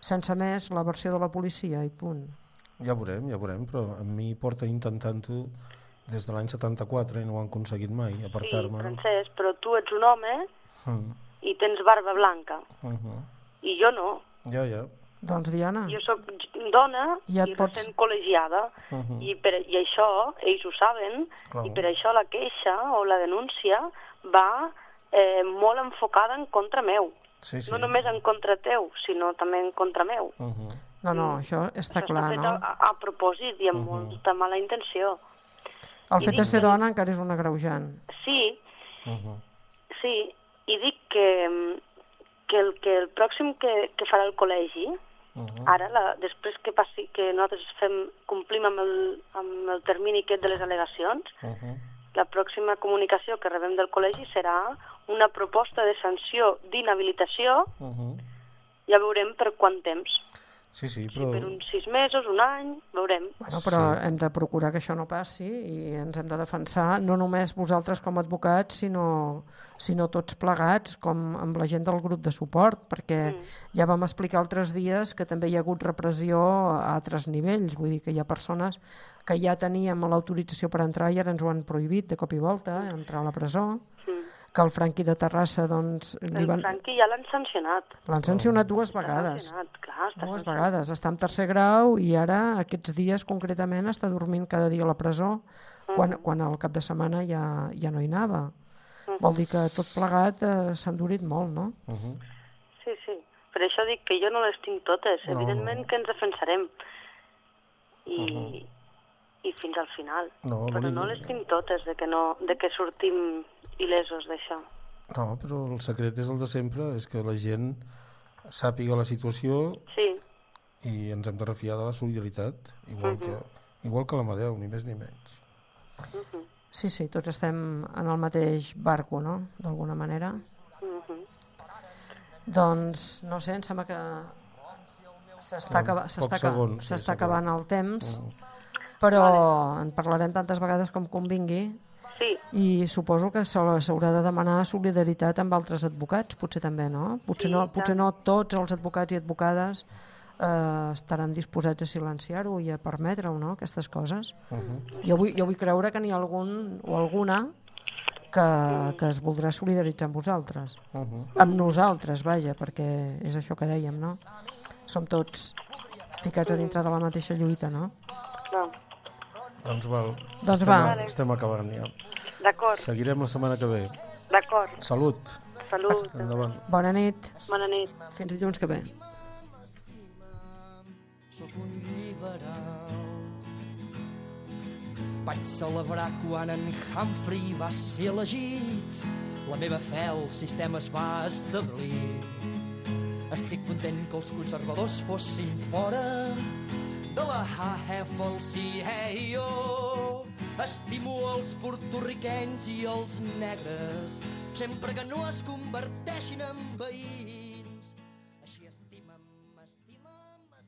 [SPEAKER 2] sense més, la versió de la policia i punt.
[SPEAKER 4] Ja veurem, ja veurem, però a mi porta intentant-ho des de l'any 74 i no ho han aconseguit mai,
[SPEAKER 10] sí,
[SPEAKER 4] apartar-me.
[SPEAKER 10] Francesc, però tu ets un home
[SPEAKER 4] Mm.
[SPEAKER 10] i tens barba blanca,
[SPEAKER 4] Mhm.
[SPEAKER 10] i jo no.
[SPEAKER 4] Ja, ja.
[SPEAKER 2] Doncs Diana,
[SPEAKER 10] Jo sóc dona
[SPEAKER 2] Ja
[SPEAKER 10] i
[SPEAKER 2] pots-
[SPEAKER 10] recent col·legiada,
[SPEAKER 4] Mhm.
[SPEAKER 10] i, per, i això, ells ho saben,
[SPEAKER 4] Clar.
[SPEAKER 10] i per això la queixa o la denúncia va eh, molt enfocada en contra meu.
[SPEAKER 4] Sí, sí.
[SPEAKER 10] No només en contra teu, sinó també en contra meu.
[SPEAKER 4] Mhm.
[SPEAKER 2] no, no, això està
[SPEAKER 10] Això
[SPEAKER 2] clar,
[SPEAKER 10] està
[SPEAKER 2] no?
[SPEAKER 10] a, a, propòsit i amb molta mala intenció.
[SPEAKER 2] El
[SPEAKER 10] i
[SPEAKER 2] fet de ser
[SPEAKER 10] que-
[SPEAKER 2] dona encara és un agreujant.
[SPEAKER 10] Sí,
[SPEAKER 4] Mhm.
[SPEAKER 10] sí, i dic que, que, el, que el pròxim que, que farà el col·legi,
[SPEAKER 4] Mhm.
[SPEAKER 10] ara, la, després que passi que nosaltres fem, complim amb el, amb el termini aquest de les al·legacions,
[SPEAKER 4] Mhm.
[SPEAKER 10] la pròxima comunicació que rebem del col·legi serà una proposta de sanció d'inhabilitació,
[SPEAKER 4] Mhm.
[SPEAKER 10] ja veurem per quant temps.
[SPEAKER 4] Sí, sí,
[SPEAKER 10] Si
[SPEAKER 4] però...
[SPEAKER 10] per uns sis mesos, un any, veurem.
[SPEAKER 2] Bueno, però
[SPEAKER 4] Sí.
[SPEAKER 2] hem de procurar que això no passi i ens hem de defensar no només vosaltres com a advocats, sinó, sinó tots plegats, com amb la gent del grup de suport, perquè
[SPEAKER 10] Mm.
[SPEAKER 2] ja vam explicar altres dies que també hi ha hagut repressió a altres nivells, vull dir que hi ha persones que ja teníem l'autorització per entrar i ara ens ho han prohibit de cop i volta, entrar a la presó,
[SPEAKER 10] Mm.
[SPEAKER 2] Que el Franqui de Terrassa doncs, li
[SPEAKER 10] El
[SPEAKER 2] van,
[SPEAKER 10] Franqui ja l'han sancionat.
[SPEAKER 2] l'han sancionat dues
[SPEAKER 10] Està
[SPEAKER 2] vegades.
[SPEAKER 10] sancionat, clar, està
[SPEAKER 2] Dues
[SPEAKER 10] sancionat.
[SPEAKER 2] vegades. Està en tercer grau i ara, aquests dies concretament, està dormint cada dia a la presó, quan, quan al cap de setmana ja, ja no hi anava. Vol dir que tot plegat eh, s'ha endurit molt, no?
[SPEAKER 4] Mhm.
[SPEAKER 10] Sí, sí. Per això dic que jo no les tinc totes.
[SPEAKER 4] No,
[SPEAKER 10] Evidentment que ens defensarem. I, i fins al final.
[SPEAKER 4] No,
[SPEAKER 10] Però no les tinc totes de que, no, de que sortim il·lesos d'això.
[SPEAKER 4] No, però el secret és el de sempre, és que la gent sàpiga la situació
[SPEAKER 10] Sí,
[SPEAKER 4] i ens hem de refiar de la solidaritat, igual, que, igual que l'Amadeu, ni més ni menys.
[SPEAKER 2] Sí, sí, tots estem en el mateix barco, no?, d'alguna manera. Doncs, no sé, em sembla que s'està acaba, acabant
[SPEAKER 4] acabat.
[SPEAKER 2] el temps,
[SPEAKER 4] Mm.
[SPEAKER 2] Però en parlarem tantes vegades com convingui
[SPEAKER 10] sí,
[SPEAKER 2] i suposo que s'ha- s'haurà de demanar solidaritat amb altres advocats, potser també, no? Potser,
[SPEAKER 10] Sí,
[SPEAKER 2] no, potser no tots els advocats i advocades eh, estaran disposats a silenciar-ho i a permetre-ho, no?, aquestes coses. Jo vull, jo vull creure que n'hi ha algun o alguna que, que es voldrà solidaritzar amb vosaltres.
[SPEAKER 4] Uh
[SPEAKER 2] Amb nosaltres, vaja, perquè és això que dèiem, no? Som tots ficats a dintre de la mateixa lluita, no?
[SPEAKER 10] no.
[SPEAKER 4] Doncs val.
[SPEAKER 2] Doncs
[SPEAKER 4] estem,
[SPEAKER 2] va.
[SPEAKER 4] Estem acabant ja.
[SPEAKER 10] D'acord,
[SPEAKER 4] Seguirem la setmana que ve.
[SPEAKER 10] d'acord.
[SPEAKER 4] Salut.
[SPEAKER 10] Salut.
[SPEAKER 4] Endavant.
[SPEAKER 2] Bona nit.
[SPEAKER 10] Bona nit.
[SPEAKER 2] Fins dilluns que ve.
[SPEAKER 11] Sóc un liberal. Vaig celebrar quan en Humphrey va ser elegit. La meva fe al sistema es va establir. Estic content que els conservadors fossin fora de la HFL-CIO. Estimo els portorriquenys i els negres, sempre que no es converteixin en veïns.